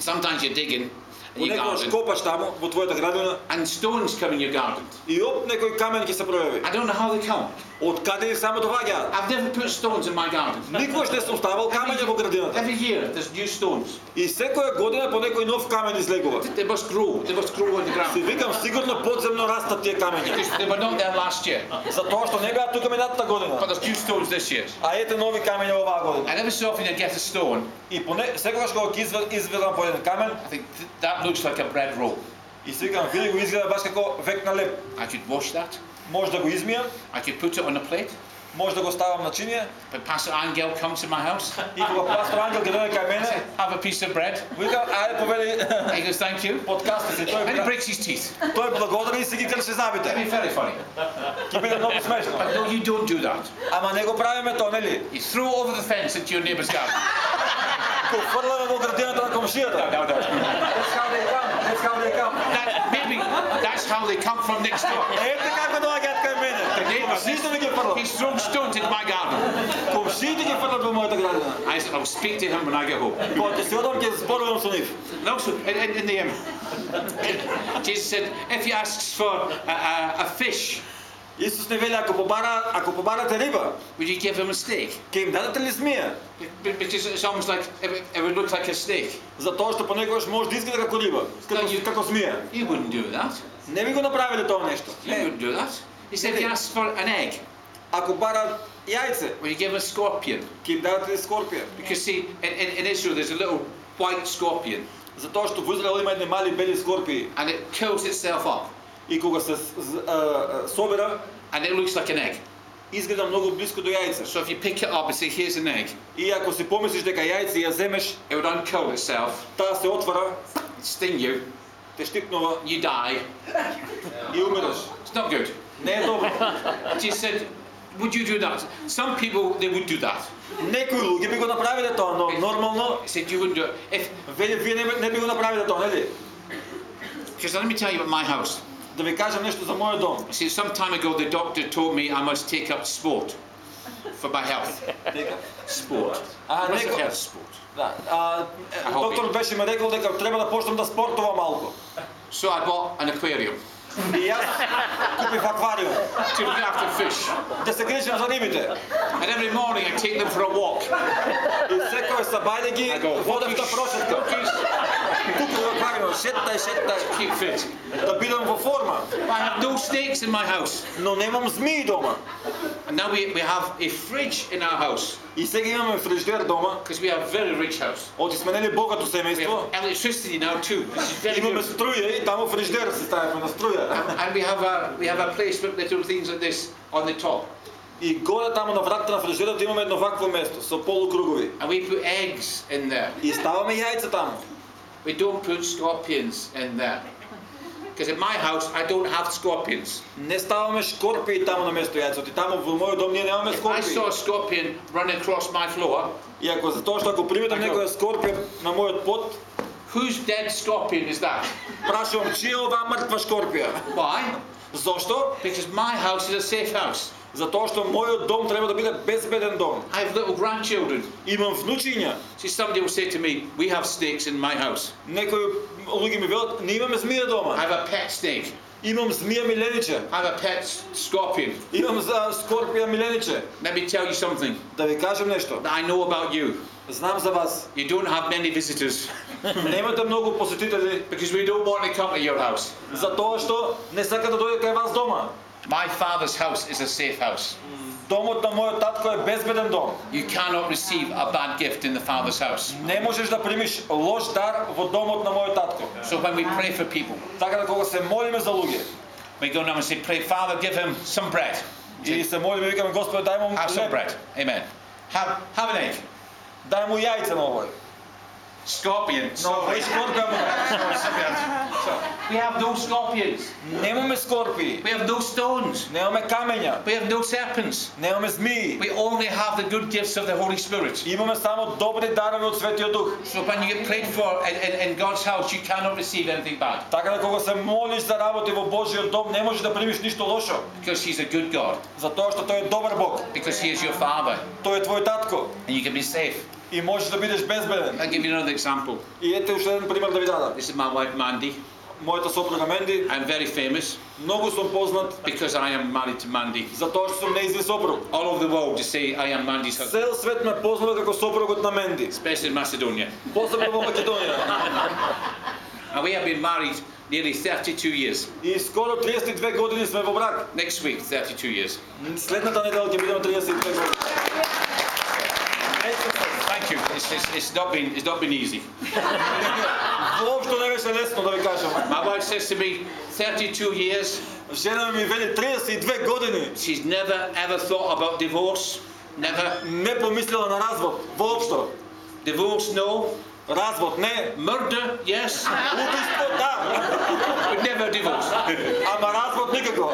[SPEAKER 2] sometimes you're digging in your
[SPEAKER 3] понекогаш
[SPEAKER 2] garden
[SPEAKER 3] копаш таму во твојата градина
[SPEAKER 2] and stones come in your garden.
[SPEAKER 3] и оп некој камен ќе се пројави.
[SPEAKER 2] I don't know how they come.
[SPEAKER 3] Од каде и само доаѓаат?
[SPEAKER 2] I've never put stones in my garden.
[SPEAKER 3] Никогаш не сум ставал камења во градината.
[SPEAKER 2] Every year there's new stones.
[SPEAKER 3] И секоја година по некој нов камен излегува.
[SPEAKER 2] They must grow. They must grow on the
[SPEAKER 3] Си
[SPEAKER 2] ground
[SPEAKER 3] викам сигурно подземно растат тие камења.
[SPEAKER 2] because they were not there last year.
[SPEAKER 3] Затоа што не беа тука минатата
[SPEAKER 2] But
[SPEAKER 3] година.
[SPEAKER 2] there's new stones this year.
[SPEAKER 3] А ете нови камења оваа година.
[SPEAKER 2] And every so often I get a stone.
[SPEAKER 3] И поне секогаш кога ќе извед, изведам по еден камен
[SPEAKER 2] I think th- that looks like a bread roll.
[SPEAKER 3] и си викам види го изгледа баш како век на леп.
[SPEAKER 2] I could wash that.
[SPEAKER 3] Може да го измијам,
[SPEAKER 2] I could put it on a plate.
[SPEAKER 3] може да го ставам на чинија
[SPEAKER 2] But Pastor Angel comes to my house. [laughs]
[SPEAKER 3] и кога пастор Ангел ќе дојде кај мене, [laughs]
[SPEAKER 2] Have a piece of bread.
[SPEAKER 3] вика ајде повели [laughs]
[SPEAKER 2] He goes, thank you.
[SPEAKER 3] подкаста си,
[SPEAKER 2] And he
[SPEAKER 3] тој
[SPEAKER 2] breaks his teeth.
[SPEAKER 3] тој благодари и си ги крши
[SPEAKER 2] That'd be
[SPEAKER 3] забите.
[SPEAKER 2] very funny.
[SPEAKER 3] Ќе биде многу смешно.
[SPEAKER 2] But no, you don't do that.
[SPEAKER 3] Ама не го правиме тоа, нели?
[SPEAKER 2] You throw over the fence into your neighbour's garden.
[SPEAKER 3] Го фрламе во градината на комшијата.
[SPEAKER 2] No, no.
[SPEAKER 3] That's how they come. That's how they come.
[SPEAKER 2] That, maybe that's how they come from next door.
[SPEAKER 3] Ете како доаѓаат кај мене.
[SPEAKER 2] The neighbours.
[SPEAKER 3] Комшиите ми ги фрлат.
[SPEAKER 2] He's thrown stones into my garden.
[SPEAKER 3] Комшиите ги фрлат во мојата градина.
[SPEAKER 2] I said, I'll speak to him when I get home.
[SPEAKER 3] Кога ќе се одам ќе зборувам со нив.
[SPEAKER 2] And also, in, in, in the um, Jesus said, if he asks for a, a, a fish,
[SPEAKER 3] Исус не вели ако побара, ако побарате риба,
[SPEAKER 2] would you give him a steak?
[SPEAKER 3] ќе им дадете ли змија?
[SPEAKER 2] Be- Because it's almost like it, would- it would look like a steak.
[SPEAKER 3] Затоа што понекогаш може да изгледа како риба, како,
[SPEAKER 2] Ја,
[SPEAKER 3] како змија.
[SPEAKER 2] You wouldn't do that.
[SPEAKER 3] Не би го направиле тоа нешто.
[SPEAKER 2] You
[SPEAKER 3] Не.
[SPEAKER 2] wouldn't do that. He said, if he asks for an egg,
[SPEAKER 3] Ако бара јајце,
[SPEAKER 2] would you give him a scorpion?
[SPEAKER 3] ќе им дадете ли скорпија?
[SPEAKER 2] Because see, in, in, in Israel, there's a little white scorpion,
[SPEAKER 3] Затоа што во Израел има едни мали бели скорпии
[SPEAKER 2] and it kills itself up,
[SPEAKER 3] и кога се с- з- а, а, собера,
[SPEAKER 2] and it looks like an egg.
[SPEAKER 3] изгледа многу близко до јајце.
[SPEAKER 2] So if you pick it up and say, here's an egg,
[SPEAKER 3] И ако си помислиш дека јајце ја земеш,
[SPEAKER 2] it would uncurl itself,
[SPEAKER 3] таа се отвара,
[SPEAKER 2] sting you,
[SPEAKER 3] те штипнува
[SPEAKER 2] you die.
[SPEAKER 3] и умираш.
[SPEAKER 2] It's not good.
[SPEAKER 3] Не е добро.
[SPEAKER 2] Jesus said, would you do that? Some people, they would do that.
[SPEAKER 3] Некои луѓе би го направиле тоа, но нормално
[SPEAKER 2] He said, you wouldn't do it. If,
[SPEAKER 3] вели вие не, би- не би го направиле тоа, нели?
[SPEAKER 2] because let me tell you about my house.
[SPEAKER 3] Да ви кажам нешто за мојот дом.
[SPEAKER 2] See, some time ago, the doctor told me I must take up sport for my health.
[SPEAKER 3] Дека
[SPEAKER 2] Sport.
[SPEAKER 3] А,
[SPEAKER 2] What's
[SPEAKER 3] некој-
[SPEAKER 2] health sport?
[SPEAKER 3] Да, а, е,
[SPEAKER 2] А, хоби.
[SPEAKER 3] доктор беше ме рекол дека треба да почнам да спортувам малку.
[SPEAKER 2] So I bought an aquarium
[SPEAKER 3] И јас купив аквариум,
[SPEAKER 2] to look after fish.
[SPEAKER 3] да се грижам за рибите.
[SPEAKER 2] And every morning I take them for a walk.
[SPEAKER 3] И секој сабајде ги
[SPEAKER 2] I go,
[SPEAKER 3] водев на прошетка.
[SPEAKER 2] Cookies,
[SPEAKER 3] Тука во аквариумот, шеттај, шеттај,
[SPEAKER 2] keep fit.
[SPEAKER 3] да бидам во форма.
[SPEAKER 2] I have no snakes in my house.
[SPEAKER 3] Но немам змии дома.
[SPEAKER 2] And now we, we have a fridge in our house
[SPEAKER 3] И сега имаме фриждер дома.
[SPEAKER 2] because we have a very rich house.
[SPEAKER 3] Оти сме нели богато
[SPEAKER 2] We
[SPEAKER 3] семејство.
[SPEAKER 2] have electricity now too, which is very
[SPEAKER 3] Имаме
[SPEAKER 2] good.
[SPEAKER 3] струја и таму фриждер се ставиме на струја.
[SPEAKER 2] And we have a we have a place with little things like this on the top.
[SPEAKER 3] И горе таму на вратата на фриждерот имаме едно вакво место со полукругови.
[SPEAKER 2] And we put eggs in there.
[SPEAKER 3] И ставаме јајца таму.
[SPEAKER 2] We don't put scorpions in there. Because in my house I don't have scorpions.
[SPEAKER 3] Не ставаме шкорпии таму на место јајцот. И таму во мојот дом ние немаме
[SPEAKER 2] If I saw
[SPEAKER 3] скорпии.
[SPEAKER 2] a scorpion run across my floor,
[SPEAKER 3] И ако затоа што ако приметам некоја скорпија на мојот пот,
[SPEAKER 2] whose dead scorpion is that?
[SPEAKER 3] прашувам чија е оваа мртва шкорпија?
[SPEAKER 2] Why?
[SPEAKER 3] Зошто?
[SPEAKER 2] Because my house is a safe house.
[SPEAKER 3] Затоа што мојот дом треба да биде безбеден дом.
[SPEAKER 2] I have little grandchildren.
[SPEAKER 3] Имам внучиња.
[SPEAKER 2] See, somebody will say to me, "We have snakes in my house.
[SPEAKER 3] Некои луѓе ми велат, не имаме змија
[SPEAKER 2] I
[SPEAKER 3] дома.
[SPEAKER 2] have a pet snake.
[SPEAKER 3] Имам змија милениче.
[SPEAKER 2] I have a pet s- scorpion."
[SPEAKER 3] Имам за скорпија милениче.
[SPEAKER 2] Let me tell you something
[SPEAKER 3] Да ви кажем нешто.
[SPEAKER 2] that I know about you.
[SPEAKER 3] Знам за вас.
[SPEAKER 2] You don't have many visitors
[SPEAKER 3] Немате многу посетители
[SPEAKER 2] because we don't want to come to your house.
[SPEAKER 3] затоа што не сака да дојде кај вас дома.
[SPEAKER 2] My father's house is a safe house.
[SPEAKER 3] Домот на мојот татко е безбеден дом.
[SPEAKER 2] You cannot receive a bad gift in the father's house.
[SPEAKER 3] Не можеш да примиш лош дар во домот на мојот татко.
[SPEAKER 2] So when we pray for people,
[SPEAKER 3] Така да кога се молиме за луѓе,
[SPEAKER 2] We go now and say, pray, Father, give him some bread.
[SPEAKER 3] И се молиме, викаме Господи, дай му
[SPEAKER 2] Have some
[SPEAKER 3] хлеб,
[SPEAKER 2] bread. Amen. Have, have an egg.
[SPEAKER 3] дай му яйца на овој.
[SPEAKER 2] Scorpion.
[SPEAKER 3] Но и скорпија му дай.
[SPEAKER 2] So, we have no scorpions.
[SPEAKER 3] Немаме скорпии,
[SPEAKER 2] We have no stones.
[SPEAKER 3] немаме камења,
[SPEAKER 2] We have no serpents.
[SPEAKER 3] немаме змии.
[SPEAKER 2] We only have the good gifts of the Holy Spirit.
[SPEAKER 3] Имаме само добри дарови од Светиот Дух.
[SPEAKER 2] So when you get prayed for in, in, in God's house, you cannot receive anything bad
[SPEAKER 3] Така да кога се молиш за работи во Божиот дом, не можеш да примиш ништо лошо,
[SPEAKER 2] because He's a good God,
[SPEAKER 3] затоа што тој е добар Бог.
[SPEAKER 2] because He is your Father,
[SPEAKER 3] Тој е твој татко
[SPEAKER 2] and you can be safe.
[SPEAKER 3] и можеш да бидеш безбеден.
[SPEAKER 2] I'll give you another example.
[SPEAKER 3] И ете уште еден пример да ви дадам.
[SPEAKER 2] This is my wife Mandy.
[SPEAKER 3] Мојата сопруга Менди,
[SPEAKER 2] I'm very famous
[SPEAKER 3] многу сум познат
[SPEAKER 2] because I am married to Mandy.
[SPEAKER 3] за тоа што сум неизвин сопруг.
[SPEAKER 2] All over the world to say I am Mandy's husband,
[SPEAKER 3] Цел свет ме познава како сопругот на Менди,
[SPEAKER 2] especially in Macedonia.
[SPEAKER 3] посебно во Македонија.
[SPEAKER 2] And we have been married nearly 32 years.
[SPEAKER 3] И скоро 32 години сме во брак.
[SPEAKER 2] Next week, 32 years.
[SPEAKER 3] Следната недела ќе бидеме 32 години.
[SPEAKER 2] Thank you. It's, it's, it's, not, been, it's not been easy.
[SPEAKER 3] Воопшто не беше лесно да ви кажам.
[SPEAKER 2] My wife says to me, 32 years,
[SPEAKER 3] Жена ми вели 32 години.
[SPEAKER 2] she's never ever thought about divorce. Never.
[SPEAKER 3] Не помислила на развод. Воопшто.
[SPEAKER 2] Divorce, no.
[SPEAKER 3] Развод не.
[SPEAKER 2] Murder, yes.
[SPEAKER 3] Убиство да.
[SPEAKER 2] But never divorce.
[SPEAKER 3] Ама развод никако.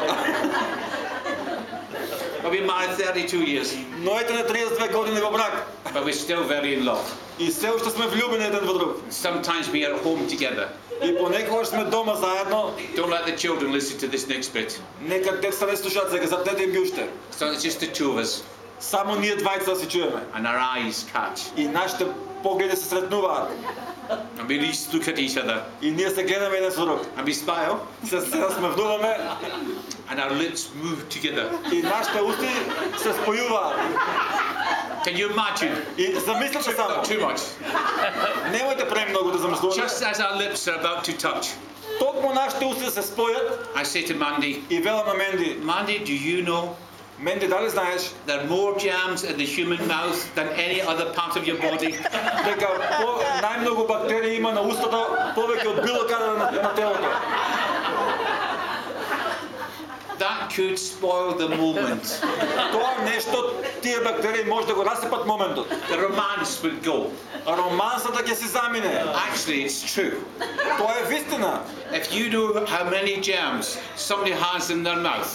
[SPEAKER 2] We've been married 32 years,
[SPEAKER 3] Но ете на 32 години во брак.
[SPEAKER 2] but we're still very in love.
[SPEAKER 3] И се уште сме влюбени еден во друг.
[SPEAKER 2] Sometimes we are at home together.
[SPEAKER 3] И понекогаш сме дома заедно.
[SPEAKER 2] Don't let the children listen to this next bit.
[SPEAKER 3] Нека децата не слушаат сега, запнете им ги уште.
[SPEAKER 2] So it's just the two of us,
[SPEAKER 3] Само ние двајца да се чуеме.
[SPEAKER 2] and our eyes catch.
[SPEAKER 3] И нашите погледи се сретнуваат.
[SPEAKER 2] And we each look at each other,
[SPEAKER 3] И ние се гледаме еден со друг.
[SPEAKER 2] and we smile,
[SPEAKER 3] Се се насмевнуваме
[SPEAKER 2] and our lips move together.
[SPEAKER 3] и нашите усти се спојуваат.
[SPEAKER 2] Can you imagine?
[SPEAKER 3] И замислете само.
[SPEAKER 2] Not too much.
[SPEAKER 3] Немојте премногу да замислувате.
[SPEAKER 2] Just as our lips are about to touch,
[SPEAKER 3] Токму нашите усти се спојат
[SPEAKER 2] I say to Mandy,
[SPEAKER 3] и велам на Менди,
[SPEAKER 2] Mandy, do you know
[SPEAKER 3] Менди, дали знаеш
[SPEAKER 2] there are more germs in the human mouth than any other part of your body?
[SPEAKER 3] дека по, најмногу бактерии има на устата повеќе од било каде на, на телото.
[SPEAKER 2] That could spoil the moment.
[SPEAKER 3] Тоа нешто тие бактерии може да го расипат моментот.
[SPEAKER 2] The romance would go.
[SPEAKER 3] Романсата ќе се замине.
[SPEAKER 2] Actually, it's true.
[SPEAKER 3] Тоа е вистина.
[SPEAKER 2] If you know how many germs somebody has in their mouth,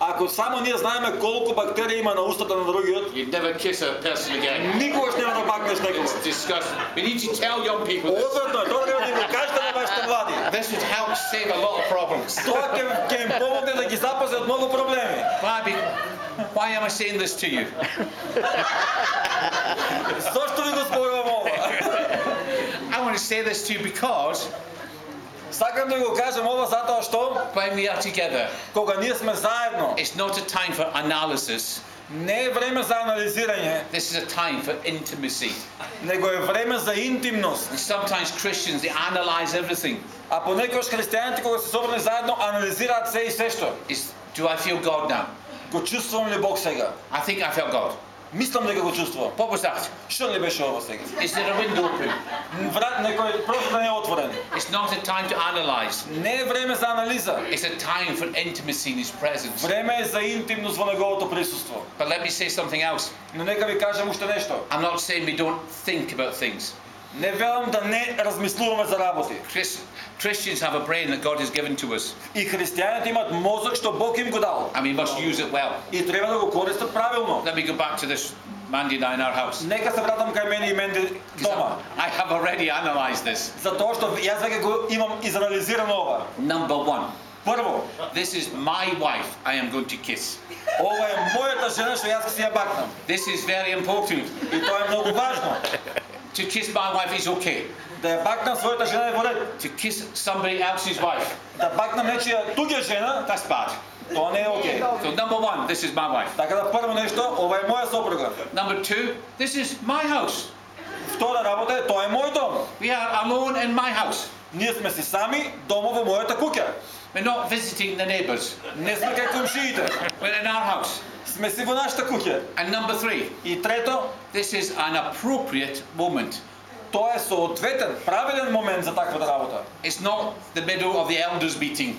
[SPEAKER 3] Ако само ние знаеме колку бактерии има на устата на другиот,
[SPEAKER 2] you'd never kiss a person again.
[SPEAKER 3] никогаш нема да бакнеш некого.
[SPEAKER 2] It's disgusting. We need to tell young people this.
[SPEAKER 3] Одвратно е, тоа треба да го кажете на вашите млади.
[SPEAKER 2] This would help save a lot of problems.
[SPEAKER 3] Тоа ќе ќе им помогне да ги запази од многу проблеми.
[SPEAKER 2] Why, be, why am I saying this to you?
[SPEAKER 3] Зошто ви го зборувам ова?
[SPEAKER 2] I want to say this to you because
[SPEAKER 3] Сакам да ви го кажам ова затоа што
[SPEAKER 2] when we are together,
[SPEAKER 3] кога ние сме заедно,
[SPEAKER 2] it's not a time for analysis.
[SPEAKER 3] не е време за анализирање,
[SPEAKER 2] This is a time for intimacy.
[SPEAKER 3] него е време за интимност.
[SPEAKER 2] And sometimes Christians, they analyze everything.
[SPEAKER 3] А понекогаш христијаните кога се собрани заедно анализираат се и се што.
[SPEAKER 2] Is, do I feel God now?
[SPEAKER 3] Го чувствувам ли Бог сега?
[SPEAKER 2] I think I felt God.
[SPEAKER 3] Мислам дека го чувствувам.
[SPEAKER 2] What was that?
[SPEAKER 3] Што ли беше ова сега?
[SPEAKER 2] Is there a window open?
[SPEAKER 3] Врат некој просто не е отворен.
[SPEAKER 2] It's not a time to analyze.
[SPEAKER 3] Не е време за анализа.
[SPEAKER 2] It's a time for intimacy in His presence.
[SPEAKER 3] Време е за интимност во неговото присуство.
[SPEAKER 2] But let me say something else.
[SPEAKER 3] Но нека ви кажам уште нешто.
[SPEAKER 2] I'm not saying we don't think about things.
[SPEAKER 3] Не велам да не размислуваме за работи.
[SPEAKER 2] Chris, Christians have a brain that God has given to us,
[SPEAKER 3] И христијаните имаат мозок што Бог им го дал.
[SPEAKER 2] and we must use it well.
[SPEAKER 3] И треба да го користат правилно.
[SPEAKER 2] Let me go back to this Mandy and I in our house.
[SPEAKER 3] Нека се вратам кај мене и Менди
[SPEAKER 2] 'Cause
[SPEAKER 3] дома.
[SPEAKER 2] I have already analysed this.
[SPEAKER 3] Затоа што јас веќе го имам изанализирано ова.
[SPEAKER 2] Number one,
[SPEAKER 3] Прво,
[SPEAKER 2] this is my wife I am going to kiss.
[SPEAKER 3] ова е мојата жена што јас ќе си ја бакнам.
[SPEAKER 2] This is very important.
[SPEAKER 3] И тоа е многу важно.
[SPEAKER 2] To kiss my wife is okay.
[SPEAKER 3] Да ја бакнам својата жена е во ред.
[SPEAKER 2] To kiss somebody else's wife,
[SPEAKER 3] Да бакнам нечија туѓа жена,
[SPEAKER 2] that's bad.
[SPEAKER 3] тоа не е окей.
[SPEAKER 2] So number one, this is my wife.
[SPEAKER 3] Така да прво нешто, ова е моја сопруга.
[SPEAKER 2] Number two, this is my house.
[SPEAKER 3] Втора работа е тоа е мој дом.
[SPEAKER 2] We are alone in my house.
[SPEAKER 3] Ние сме си сами дома во мојата куќа.
[SPEAKER 2] We're not visiting the neighbours.
[SPEAKER 3] Не сме кај комшиите.
[SPEAKER 2] We're in our house.
[SPEAKER 3] Сме си во нашата куќа.
[SPEAKER 2] And number three,
[SPEAKER 3] И трето,
[SPEAKER 2] this is an appropriate moment.
[SPEAKER 3] тоа е соодветен, правилен момент за таквата работа.
[SPEAKER 2] It's not the middle of the elders meeting.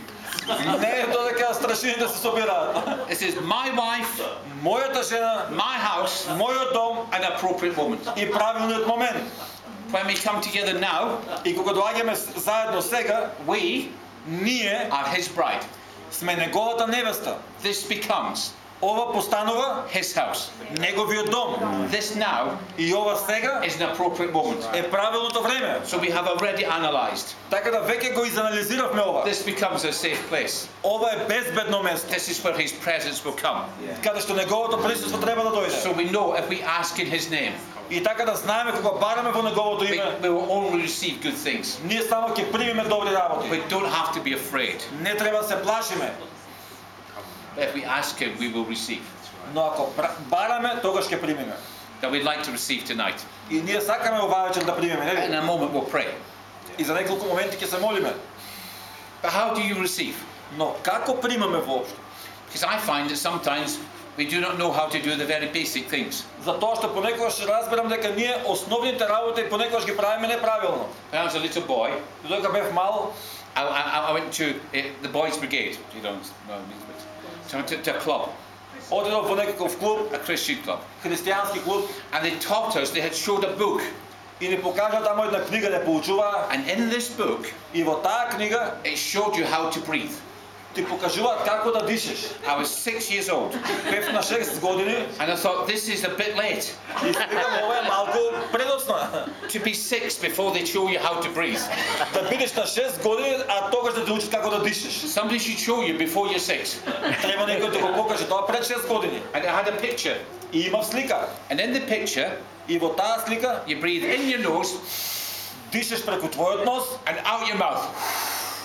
[SPEAKER 3] Не е додека страшините се собираат.
[SPEAKER 2] This is my wife,
[SPEAKER 3] Моята жена,
[SPEAKER 2] my house,
[SPEAKER 3] мојот дом
[SPEAKER 2] an appropriate moment.
[SPEAKER 3] и правилниот момент.
[SPEAKER 2] When we come together now,
[SPEAKER 3] И кога доаѓаме с- заедно сега,
[SPEAKER 2] we
[SPEAKER 3] ние
[SPEAKER 2] are his bride.
[SPEAKER 3] сме неговата невеста.
[SPEAKER 2] This becomes
[SPEAKER 3] Ова постанува
[SPEAKER 2] his house.
[SPEAKER 3] неговиот дом.
[SPEAKER 2] This now
[SPEAKER 3] И ова сега
[SPEAKER 2] is an appropriate moment.
[SPEAKER 3] е правилното време.
[SPEAKER 2] So we have already analysed.
[SPEAKER 3] Така да веќе го изанализиравме ова.
[SPEAKER 2] This becomes a safe place.
[SPEAKER 3] Ова е безбедно место,
[SPEAKER 2] This is where his presence will come.
[SPEAKER 3] каде што неговото присуство треба да дојде.
[SPEAKER 2] So we know if we ask in his name,
[SPEAKER 3] И така да знаеме кога бараме во неговото
[SPEAKER 2] we,
[SPEAKER 3] име,
[SPEAKER 2] we will only receive good things.
[SPEAKER 3] ние само ќе примиме добри работи.
[SPEAKER 2] We don't have to be afraid.
[SPEAKER 3] Не треба да се плашиме,
[SPEAKER 2] If we ask him, we will receive.
[SPEAKER 3] но ако бра- бараме, тогаш ќе примиме.
[SPEAKER 2] That we'd like to receive tonight.
[SPEAKER 3] И ние сакаме ова вечер да примиме,
[SPEAKER 2] In
[SPEAKER 3] нели?
[SPEAKER 2] a moment we'll pray.
[SPEAKER 3] И за неколку моменти ќе се молиме.
[SPEAKER 2] But how do you receive?
[SPEAKER 3] Но како примаме воопшто?
[SPEAKER 2] Because I find that sometimes we do not know how to do the very basic things.
[SPEAKER 3] Затоа што понекогаш разберам дека ние основните работи понекогаш ги правиме неправилно.
[SPEAKER 2] When I was a little boy,
[SPEAKER 3] Додека бев мал,
[SPEAKER 2] I, I, I went to uh, the Boys Brigade. You don't know, but so I went to, to a club,
[SPEAKER 3] одидов во некаков клуб,
[SPEAKER 2] a Christian club,
[SPEAKER 3] христијански клуб,
[SPEAKER 2] and they taught us. They had showed a book,
[SPEAKER 3] и ни покажа таму една книга не поучуваа
[SPEAKER 2] and in this book,
[SPEAKER 3] и во таа книга
[SPEAKER 2] it showed you how to breathe.
[SPEAKER 3] ти покажуваат како да дишеш.
[SPEAKER 2] I was six years old,
[SPEAKER 3] Бев на 6 години
[SPEAKER 2] and I thought this is a bit late
[SPEAKER 3] и си викам ова е малку предоцна.
[SPEAKER 2] to be six before they show you how to breathe.
[SPEAKER 3] Да бидеш на 6 години, а тогаш да те учат како да дишеш.
[SPEAKER 2] Somebody should show you before you're six.
[SPEAKER 3] Треба некој да го покаже тоа пред 6 години.
[SPEAKER 2] And it had a picture,
[SPEAKER 3] И имав слика.
[SPEAKER 2] and in the picture,
[SPEAKER 3] И во таа слика
[SPEAKER 2] you breathe in your nose
[SPEAKER 3] дишеш преку твојот нос,
[SPEAKER 2] and out your mouth.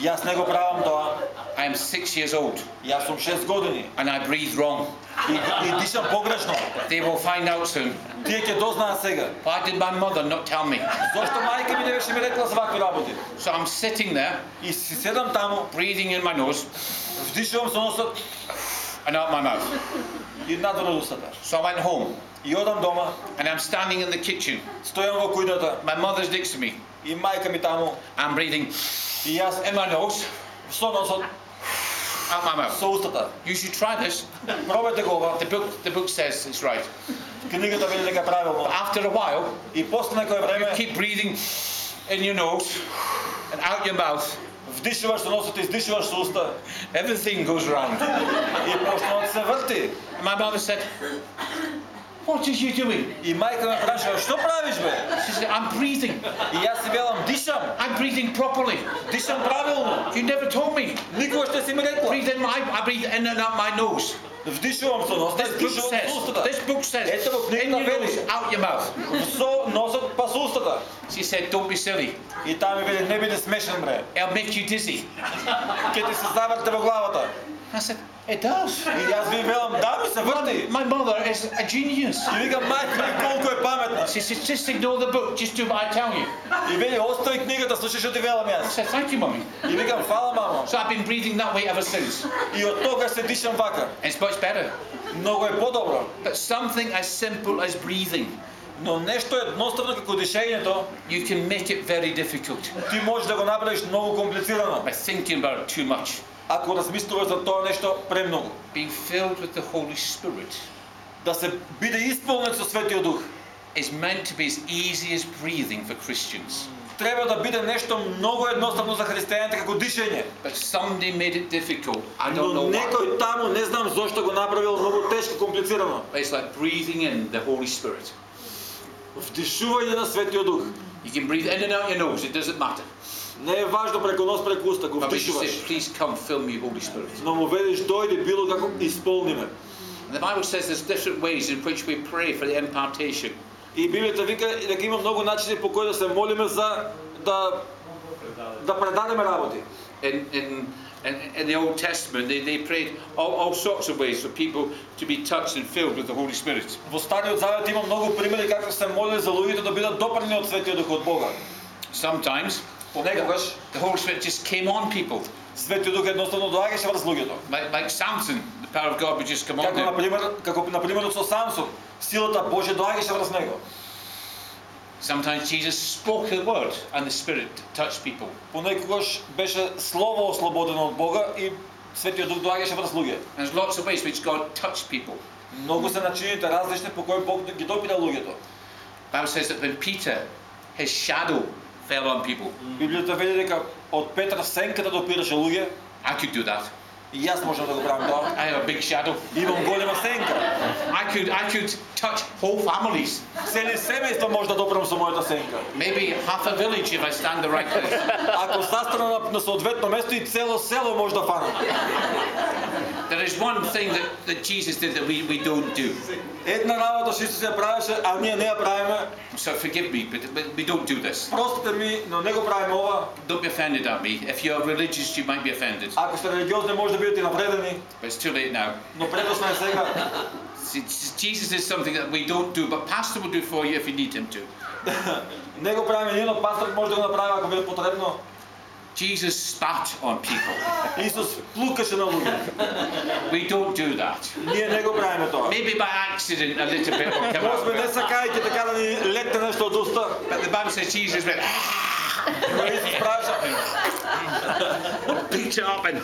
[SPEAKER 3] јас не го правам тоа.
[SPEAKER 2] I am six years old
[SPEAKER 3] Јас сум 6 години
[SPEAKER 2] and I breathe wrong.
[SPEAKER 3] и, и дишам погрешно.
[SPEAKER 2] They will find out soon.
[SPEAKER 3] Тие ќе дознаат сега.
[SPEAKER 2] Why did my mother not tell me?
[SPEAKER 3] Зошто мајка ми не беше ми рекла за вакви работи?
[SPEAKER 2] So I'm sitting there,
[SPEAKER 3] И си седам таму,
[SPEAKER 2] breathing in my nose
[SPEAKER 3] вдишувам со носот
[SPEAKER 2] and out my mouth.
[SPEAKER 3] и надвор од устата.
[SPEAKER 2] So I went home
[SPEAKER 3] И одам дома,
[SPEAKER 2] and I'm standing in the kitchen.
[SPEAKER 3] стојам во кујната
[SPEAKER 2] My mother's next to me.
[SPEAKER 3] и мајка ми таму
[SPEAKER 2] I'm breathing
[SPEAKER 3] и јас
[SPEAKER 2] in my nose,
[SPEAKER 3] со носот,
[SPEAKER 2] out my mouth.
[SPEAKER 3] со устата.
[SPEAKER 2] You should try this.
[SPEAKER 3] Пробајте го ова.
[SPEAKER 2] The book, the book says it's right.
[SPEAKER 3] Книгата вели дека е правилно.
[SPEAKER 2] After a while,
[SPEAKER 3] И после некој
[SPEAKER 2] you
[SPEAKER 3] време
[SPEAKER 2] keep breathing in your nose and out your mouth.
[SPEAKER 3] вдишуваш со носот и издишуваш со уста
[SPEAKER 2] Everything goes round.
[SPEAKER 3] и почнува да се врти.
[SPEAKER 2] And my mother said, What are you doing?
[SPEAKER 3] И мајка ме прашува, што правиш бе?
[SPEAKER 2] She said, I'm breathing.
[SPEAKER 3] И јас си велам, дишам,
[SPEAKER 2] I'm breathing properly.
[SPEAKER 3] дишам правилно.
[SPEAKER 2] You never told me.
[SPEAKER 3] Никогаш не си ми рекла.
[SPEAKER 2] Breathe in my, I breathe in and out my nose.
[SPEAKER 3] Вдишувам со носта,
[SPEAKER 2] This book
[SPEAKER 3] издишувам со
[SPEAKER 2] says,
[SPEAKER 3] устата.
[SPEAKER 2] this book says,
[SPEAKER 3] Ето во
[SPEAKER 2] in
[SPEAKER 3] книгата
[SPEAKER 2] your
[SPEAKER 3] вели,
[SPEAKER 2] nose, out your mouth.
[SPEAKER 3] со носот па со устата.
[SPEAKER 2] She said, don't be silly.
[SPEAKER 3] И таа ми вели, не биде смешен бре.
[SPEAKER 2] It'll make you dizzy.
[SPEAKER 3] Ќе ти се заврте во главата.
[SPEAKER 2] I said, it does. [laughs]
[SPEAKER 3] И јас ви велам, да ми се врти.
[SPEAKER 2] My mother is a genius.
[SPEAKER 3] И викам, мајка ми колку е паметна.
[SPEAKER 2] She said, just ignore the book, just do what I tell you.
[SPEAKER 3] И вели, остави книгата, слушай што ти велам
[SPEAKER 2] I
[SPEAKER 3] јас.
[SPEAKER 2] said, thank you, mummy.
[SPEAKER 3] И викам, фала мамо.
[SPEAKER 2] So I've been breathing that way ever since.
[SPEAKER 3] И од тогаш се дишам вака.
[SPEAKER 2] It's much better.
[SPEAKER 3] Многу е подобро.
[SPEAKER 2] But something as simple as breathing,
[SPEAKER 3] Но нешто едноставно како дишењето,
[SPEAKER 2] you can make it very difficult
[SPEAKER 3] ти можеш да го направиш многу комплицирано.
[SPEAKER 2] by thinking about it too much.
[SPEAKER 3] Ако размислуваш за тоа нешто премногу.
[SPEAKER 2] Being filled with the Holy Spirit
[SPEAKER 3] Да се биде исполнет со Светиот Дух.
[SPEAKER 2] is meant to be as easy as breathing for Christians.
[SPEAKER 3] Треба да биде нешто многу едноставно за христијаните како дишење.
[SPEAKER 2] But somebody made it difficult. I don't know why.
[SPEAKER 3] некој таму не знам зошто го направил многу тешко, комплицирано.
[SPEAKER 2] It's like breathing in the Holy Spirit.
[SPEAKER 3] Вдишување на Светиот Дух.
[SPEAKER 2] You can breathe in and out your nose, it doesn't matter.
[SPEAKER 3] Не е важно преку нос, преку уста, го
[SPEAKER 2] But we should say,
[SPEAKER 3] вдишуваш.
[SPEAKER 2] please come fill me, Holy Spirit.
[SPEAKER 3] Но му велиш дојди било како исполни ме.
[SPEAKER 2] And the Bible says there's different ways in which we pray for the impartation.
[SPEAKER 3] И Библијата вика дека има многу начини по кои да се молиме за да да предадеме работи.
[SPEAKER 2] In, in, in, in the Old Testament, they, they prayed all, all sorts of ways for people to be touched and filled with the Holy Spirit.
[SPEAKER 3] Во Стариот Завет има многу примери како се молили за луѓето да бидат допрени од Светиот Дух од Бога.
[SPEAKER 2] Sometimes
[SPEAKER 3] Понекогаш
[SPEAKER 2] the Holy Spirit just came on people.
[SPEAKER 3] Светиот Дух едноставно доаѓаше врз луѓето.
[SPEAKER 2] Like, like Samson, the power of God would just come on
[SPEAKER 3] Како
[SPEAKER 2] him.
[SPEAKER 3] например, како например со Самсон, силата Божја доаѓаше врз него.
[SPEAKER 2] Sometimes Jesus spoke the word and the Spirit touched people.
[SPEAKER 3] Понекогаш беше слово ослободено од Бога и Светиот Дух доаѓаше врз луѓе.
[SPEAKER 2] And there's lots of ways which God touched people.
[SPEAKER 3] Многу се начините различни по кои Бог ги допира луѓето.
[SPEAKER 2] Bible says that when Peter, his shadow fell on people.
[SPEAKER 3] Библијата вели дека од Петра сенката допираше луѓе
[SPEAKER 2] I could do that.
[SPEAKER 3] и јас можам да го правам тоа.
[SPEAKER 2] I have a big shadow.
[SPEAKER 3] Имам голема сенка.
[SPEAKER 2] I could, I could touch whole families.
[SPEAKER 3] Цели семејство може да допрам со мојата сенка.
[SPEAKER 2] Maybe half a village if I stand the right place.
[SPEAKER 3] Ако застана на, на соодветно место и цело село може да фанам.
[SPEAKER 2] There is one thing that, that Jesus did that we, we don't do.
[SPEAKER 3] Една работа што Исус ја правеше, а ние не ја правиме.
[SPEAKER 2] So forgive me, but, but we don't do this.
[SPEAKER 3] Простите ми, но не го правиме ова.
[SPEAKER 2] Don't be offended at me. If you're religious, you might be offended.
[SPEAKER 3] Ако сте религиозни, може да бидете навредени,
[SPEAKER 2] But it's too late now. [laughs]
[SPEAKER 3] но предосно е сега.
[SPEAKER 2] See, Jesus is something that we don't do, but Pastor will do for you if you need him to. [laughs]
[SPEAKER 3] Не го правиме ние, но пасторот може да го направи ако биде потребно.
[SPEAKER 2] Jesus spat on people.
[SPEAKER 3] Исус плукаше на луѓе.
[SPEAKER 2] We don't do that.
[SPEAKER 3] Ние не го правиме тоа.
[SPEAKER 2] Maybe by accident a little bit will come out.
[SPEAKER 3] Може би не
[SPEAKER 2] But
[SPEAKER 3] сакајќи така да ни летне нешто од уста.
[SPEAKER 2] the Bible says Jesus went,
[SPEAKER 3] Но Исус правеше.
[SPEAKER 2] picked it up and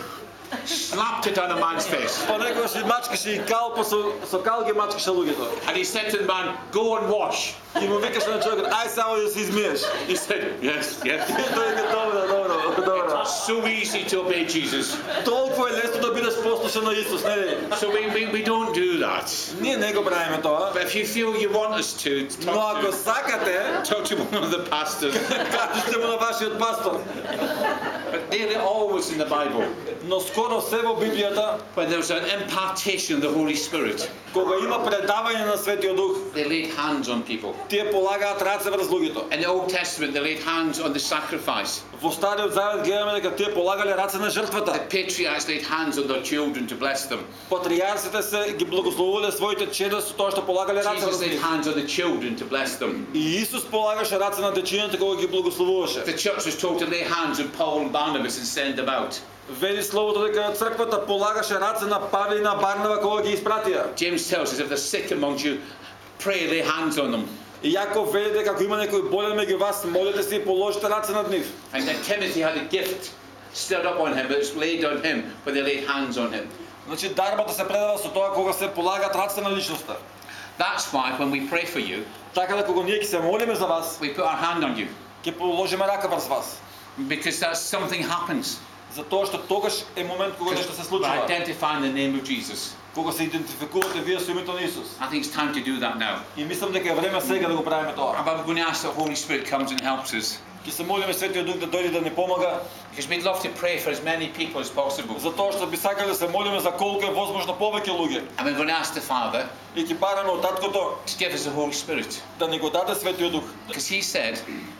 [SPEAKER 2] slapped it on a man's face.
[SPEAKER 3] Понекогаш и мачкаше и кал, па со, со кал ги мачкаше луѓето.
[SPEAKER 2] And he said to the man, Go and wash.
[SPEAKER 3] И му викаше на човекот, ај само да се измиеш.
[SPEAKER 2] He said, Yes, yes.
[SPEAKER 3] И [laughs] тој вика, добро, добро, добро.
[SPEAKER 2] So easy to obey Jesus.
[SPEAKER 3] Толку е лесно да бидеш послушен на Исус, нели?
[SPEAKER 2] So we, we, we don't do that.
[SPEAKER 3] Ние не го правиме тоа.
[SPEAKER 2] But if you feel you want us to,
[SPEAKER 3] Но
[SPEAKER 2] talk
[SPEAKER 3] ако
[SPEAKER 2] to,
[SPEAKER 3] сакате,
[SPEAKER 2] talk to one of the pastors.
[SPEAKER 3] кажете му на вашиот пастор.
[SPEAKER 2] But nearly always in the Bible,
[SPEAKER 3] Но скоро се во Библијата,
[SPEAKER 2] when there's an impartation of the Holy Spirit,
[SPEAKER 3] кога има предавање на Светиот Дух,
[SPEAKER 2] they laid hands on people.
[SPEAKER 3] тие полагаат раце врз луѓето.
[SPEAKER 2] In the Old Testament, they laid hands on the sacrifice.
[SPEAKER 3] Во Стариот Завет гледаме дека тие полагале раце на
[SPEAKER 2] The
[SPEAKER 3] жртвата.
[SPEAKER 2] patriarchs laid hands on their children to bless them.
[SPEAKER 3] Патријарсите се ги благословувале своите чеда со тоа што полагале раце
[SPEAKER 2] Jesus
[SPEAKER 3] врз
[SPEAKER 2] laid
[SPEAKER 3] нив.
[SPEAKER 2] hands on the children to bless them.
[SPEAKER 3] И Исус полагаше раце на дечината кога ги благословуваше.
[SPEAKER 2] The church was told to lay hands on Paul and Barnabas and send them out.
[SPEAKER 3] Вели словото дека црквата полагаше раце на Павле и на Барнава кога ги испратија.
[SPEAKER 2] James tells us if they're sick amongst you, pray, lay hands on them.
[SPEAKER 3] И Јаков вели дека ако има некој болен меѓу вас, молете се и положите раце над нив.
[SPEAKER 2] And then Timothy had a gift stirred up on him, but it's laid on him when they laid hands on him.
[SPEAKER 3] Значи дарбата се предава со тоа кога се полагат раце на личноста.
[SPEAKER 2] That's why when we pray for you,
[SPEAKER 3] Така да кога ние ќе се молиме за вас,
[SPEAKER 2] we put our hand on you.
[SPEAKER 3] ќе положиме рака врз вас.
[SPEAKER 2] Because that's something happens.
[SPEAKER 3] Затоа што тогаш е момент кога нешто се случува.
[SPEAKER 2] identifying the name of Jesus.
[SPEAKER 3] Кога се идентификувате вие со името на Исус.
[SPEAKER 2] I think it's time to do that now.
[SPEAKER 3] И мислам дека е време сега да го правиме тоа.
[SPEAKER 2] I'm going to ask the Holy Spirit comes and helps us.
[SPEAKER 3] Ќе се молиме Светиот Дух да дојде да ни помага,
[SPEAKER 2] Because we'd love to pray for as many people as possible.
[SPEAKER 3] затоа што би сакале да се молиме за колку е возможно повеќе луѓе.
[SPEAKER 2] And we're going to ask the Father
[SPEAKER 3] И ќе бараме од таткото
[SPEAKER 2] to give us the Holy Spirit.
[SPEAKER 3] да ни го даде Светиот Дух.
[SPEAKER 2] Because He said,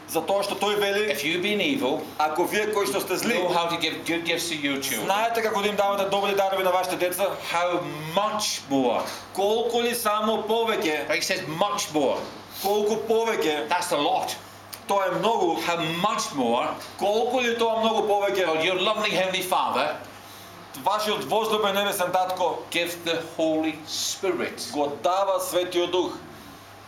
[SPEAKER 3] Затоа што тој вели,
[SPEAKER 2] if you've been evil,
[SPEAKER 3] ако вие кои што сте зли,
[SPEAKER 2] know how to give good gifts to your children.
[SPEAKER 3] знаете како да им давате добри дарови на вашите деца,
[SPEAKER 2] How much more?
[SPEAKER 3] колку ли само повеќе,
[SPEAKER 2] He says much more.
[SPEAKER 3] колку повеќе,
[SPEAKER 2] That's a lot.
[SPEAKER 3] тоа е многу,
[SPEAKER 2] How much more
[SPEAKER 3] колку ли тоа многу повеќе,
[SPEAKER 2] will your loving Heavenly Father
[SPEAKER 3] вашиот возлюбен небесен татко
[SPEAKER 2] give the Holy Spirit
[SPEAKER 3] го дава Светиот Дух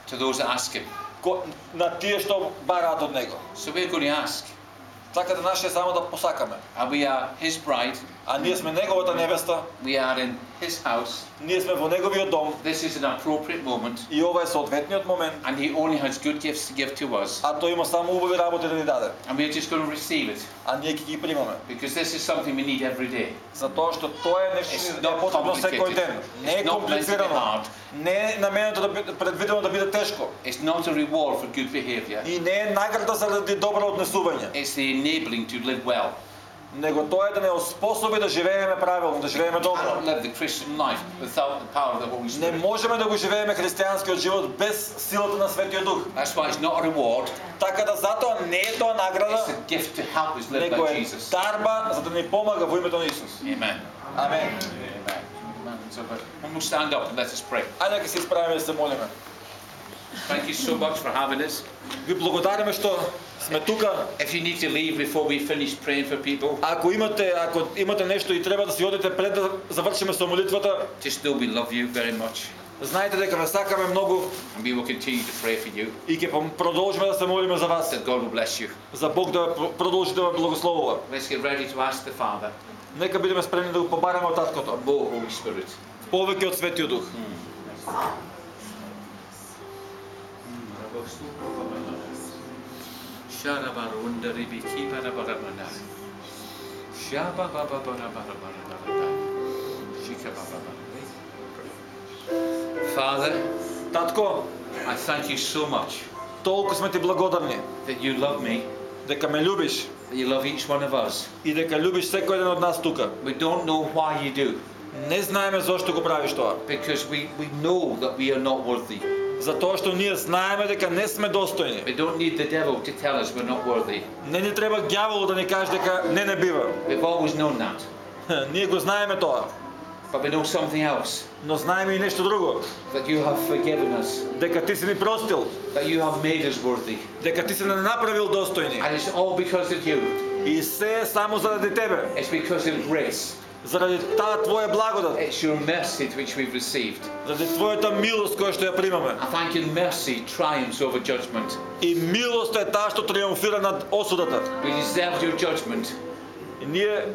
[SPEAKER 2] to those that ask Him?
[SPEAKER 3] ко- на тие што бараат од него.
[SPEAKER 2] So we're going to ask.
[SPEAKER 3] Сакате наше е само да посакаме.
[SPEAKER 2] And we are His bride.
[SPEAKER 3] А ние сме неговата невеста,
[SPEAKER 2] We are in His house.
[SPEAKER 3] ние сме во неговиот дом
[SPEAKER 2] This is an appropriate moment.
[SPEAKER 3] и ова е соодветниот момент,
[SPEAKER 2] And He only has good gifts to give to us.
[SPEAKER 3] а тој има само убави работи да ни даде,
[SPEAKER 2] And we're just going to receive it.
[SPEAKER 3] а ние ќе ги примаме.
[SPEAKER 2] Because this is something we need every day.
[SPEAKER 3] Затоа што тоа е нешто
[SPEAKER 2] It's
[SPEAKER 3] што е
[SPEAKER 2] not
[SPEAKER 3] потребно секој ден.
[SPEAKER 2] complicated.
[SPEAKER 3] Не е
[SPEAKER 2] It's not meant to be
[SPEAKER 3] комплицирано.
[SPEAKER 2] hard.
[SPEAKER 3] Не е наменето да биде предвидено да биде тешко.
[SPEAKER 2] It's not a reward for good behavior.
[SPEAKER 3] И не е награда заради добро однесување,
[SPEAKER 2] It's the enabling to live well.
[SPEAKER 3] Него тоа е да не оспособи да живееме правилно, да живееме добро. Не можеме да го живееме христијанскиот живот без силата на Светиот Дух. Така да затоа не е тоа награда, него е дарба за да ни помага во името на Исус. Амен.
[SPEAKER 2] Amen. Amen. So, but when we stand up and let us pray.
[SPEAKER 3] Ајде ќе се исправиме да се молиме.
[SPEAKER 2] Thank you so much for having us.
[SPEAKER 3] Ви благодариме што сме тука.
[SPEAKER 2] If you need to leave before we finish praying for people,
[SPEAKER 3] Ако имате, ако имате нещо и трябва да си одите пред да завършиме со молитвата,
[SPEAKER 2] just know we love you very much.
[SPEAKER 3] знаете дека ве сакаме многу
[SPEAKER 2] And we will continue to pray for you.
[SPEAKER 3] и ќе пом- продолжиме да се молиме за вас.
[SPEAKER 2] That God will bless you.
[SPEAKER 3] За Бог да ве про- продолжи да ве благословува.
[SPEAKER 2] Let's get ready to ask the Father
[SPEAKER 3] Нека бидеме спремни да го побараме од таткото.
[SPEAKER 2] more Holy Spirit.
[SPEAKER 3] Повеќе од Светиот Дух.
[SPEAKER 2] Father,
[SPEAKER 3] Татко,
[SPEAKER 2] I thank you so much
[SPEAKER 3] толку сме ти благодарни
[SPEAKER 2] that you love me,
[SPEAKER 3] дека ме љубиш
[SPEAKER 2] that you love each one of us.
[SPEAKER 3] и дека љубиш секој еден од нас тука.
[SPEAKER 2] We don't know why you do,
[SPEAKER 3] Не знаеме зошто го правиш тоа.
[SPEAKER 2] because we, we know that we are not worthy.
[SPEAKER 3] Затоа што ние знаеме дека не сме достојни.
[SPEAKER 2] We don't need the devil to tell us we're not worthy.
[SPEAKER 3] Не ни треба ѓавол да ни каже дека не не бива.
[SPEAKER 2] We've always known that.
[SPEAKER 3] Ние го знаеме тоа,
[SPEAKER 2] But we know something else
[SPEAKER 3] но знаеме и нешто друго.
[SPEAKER 2] that you have forgiven us,
[SPEAKER 3] Дека ти си ни простил,
[SPEAKER 2] that you have made us worthy.
[SPEAKER 3] дека ти си не направил достојни.
[SPEAKER 2] And it's all because of you.
[SPEAKER 3] И се само заради тебе,
[SPEAKER 2] It's because of grace.
[SPEAKER 3] заради таа твоја благодат,
[SPEAKER 2] It's your mercy which we've received.
[SPEAKER 3] заради твојата милост која што ја примаме.
[SPEAKER 2] I thank you, mercy triumphs over judgment.
[SPEAKER 3] И милоста е таа што триумфира над осудата.
[SPEAKER 2] We deserved your judgment.
[SPEAKER 3] И ние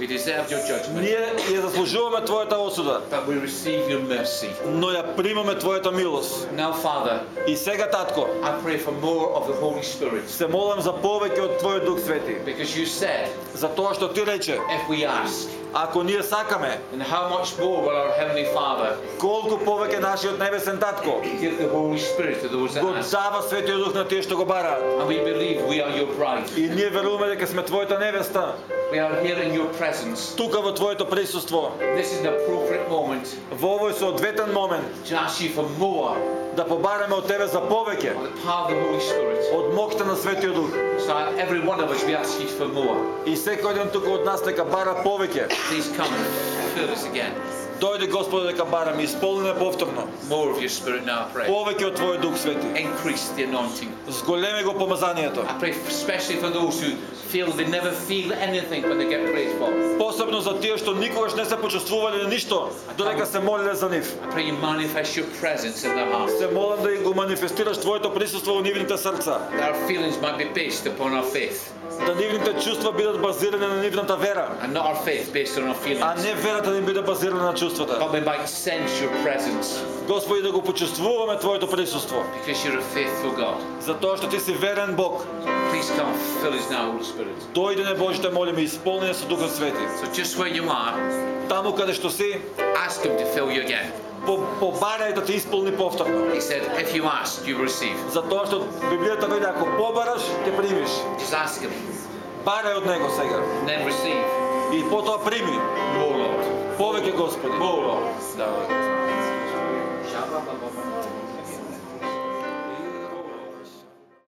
[SPEAKER 2] We deserved your judgment.
[SPEAKER 3] ние ја заслужуваме твојата осуда,
[SPEAKER 2] But we receive your mercy.
[SPEAKER 3] но ја примаме твојата милост.
[SPEAKER 2] Now, Father,
[SPEAKER 3] И сега татко,
[SPEAKER 2] I pray for more of the Holy Spirit.
[SPEAKER 3] се молам за повеќе од твојот Дух Свети,
[SPEAKER 2] Because you said,
[SPEAKER 3] за тоа што ти рече,
[SPEAKER 2] if we ask,
[SPEAKER 3] ако ние сакаме,
[SPEAKER 2] then how much more will our Heavenly Father
[SPEAKER 3] колку повеќе нашиот небесен татко
[SPEAKER 2] give the Holy Spirit to those that
[SPEAKER 3] го дава Светиот Дух на тие што го бараат.
[SPEAKER 2] And we believe we are your bride.
[SPEAKER 3] И ние веруваме дека сме твојата невеста,
[SPEAKER 2] We are here in your presence.
[SPEAKER 3] тука во твоето присуство,
[SPEAKER 2] This is an appropriate moment
[SPEAKER 3] во овој соодветен момент,
[SPEAKER 2] to ask you for more
[SPEAKER 3] да побараме од тебе за повеќе, од мокта на Светиот Дух.
[SPEAKER 2] So every one of us, we ask you for more.
[SPEAKER 3] И секој еден тука од нас дека бара повеќе.
[SPEAKER 2] Please come and fill us again.
[SPEAKER 3] Дојде Господе дека бараме, исполнене повторно.
[SPEAKER 2] More of your Spirit now, I pray.
[SPEAKER 3] Повеќе од Твојот Дух Свети.
[SPEAKER 2] Increase the anointing.
[SPEAKER 3] Зголеми го помазанието.
[SPEAKER 2] I pray especially for those who feel they never feel anything when they get prayed for.
[SPEAKER 3] Посебно за тие што никогаш не се почувствувале ништо, додека се молеле за нив.
[SPEAKER 2] I pray you manifest your presence in their hearts.
[SPEAKER 3] Се молам да го манифестираш Твоето присуство во нивните срца.
[SPEAKER 2] That our feelings might be based upon our faith,
[SPEAKER 3] Да нивните чувства бидат базирани на нивната вера,
[SPEAKER 2] and not our faith based on our
[SPEAKER 3] а
[SPEAKER 2] feelings.
[SPEAKER 3] не верата да им биде базирана на чувствата.
[SPEAKER 2] But we might sense your presence
[SPEAKER 3] Господи, да го почувствуваме Твоето присуство.
[SPEAKER 2] because you're a faithful God.
[SPEAKER 3] Затоа што Ти си верен Бог.
[SPEAKER 2] Please come, fill us now, Holy Spirit.
[SPEAKER 3] Дојде не Боже, те молиме, исполнени со Духот Свети.
[SPEAKER 2] So just where you are,
[SPEAKER 3] Таму каде што си,
[SPEAKER 2] ask Him to fill you again.
[SPEAKER 3] По- побарај да те исполни повторно.
[SPEAKER 2] He said, if you ask, you receive.
[SPEAKER 3] Затоа што Библијата вели ако побараш, ќе примиш.
[SPEAKER 2] Just ask Him,
[SPEAKER 3] Барај од него сега.
[SPEAKER 2] and then receive.
[SPEAKER 3] И потоа прими.
[SPEAKER 2] More, Lord.
[SPEAKER 3] Повеќе Господи.
[SPEAKER 2] More, Lord.
[SPEAKER 3] Да.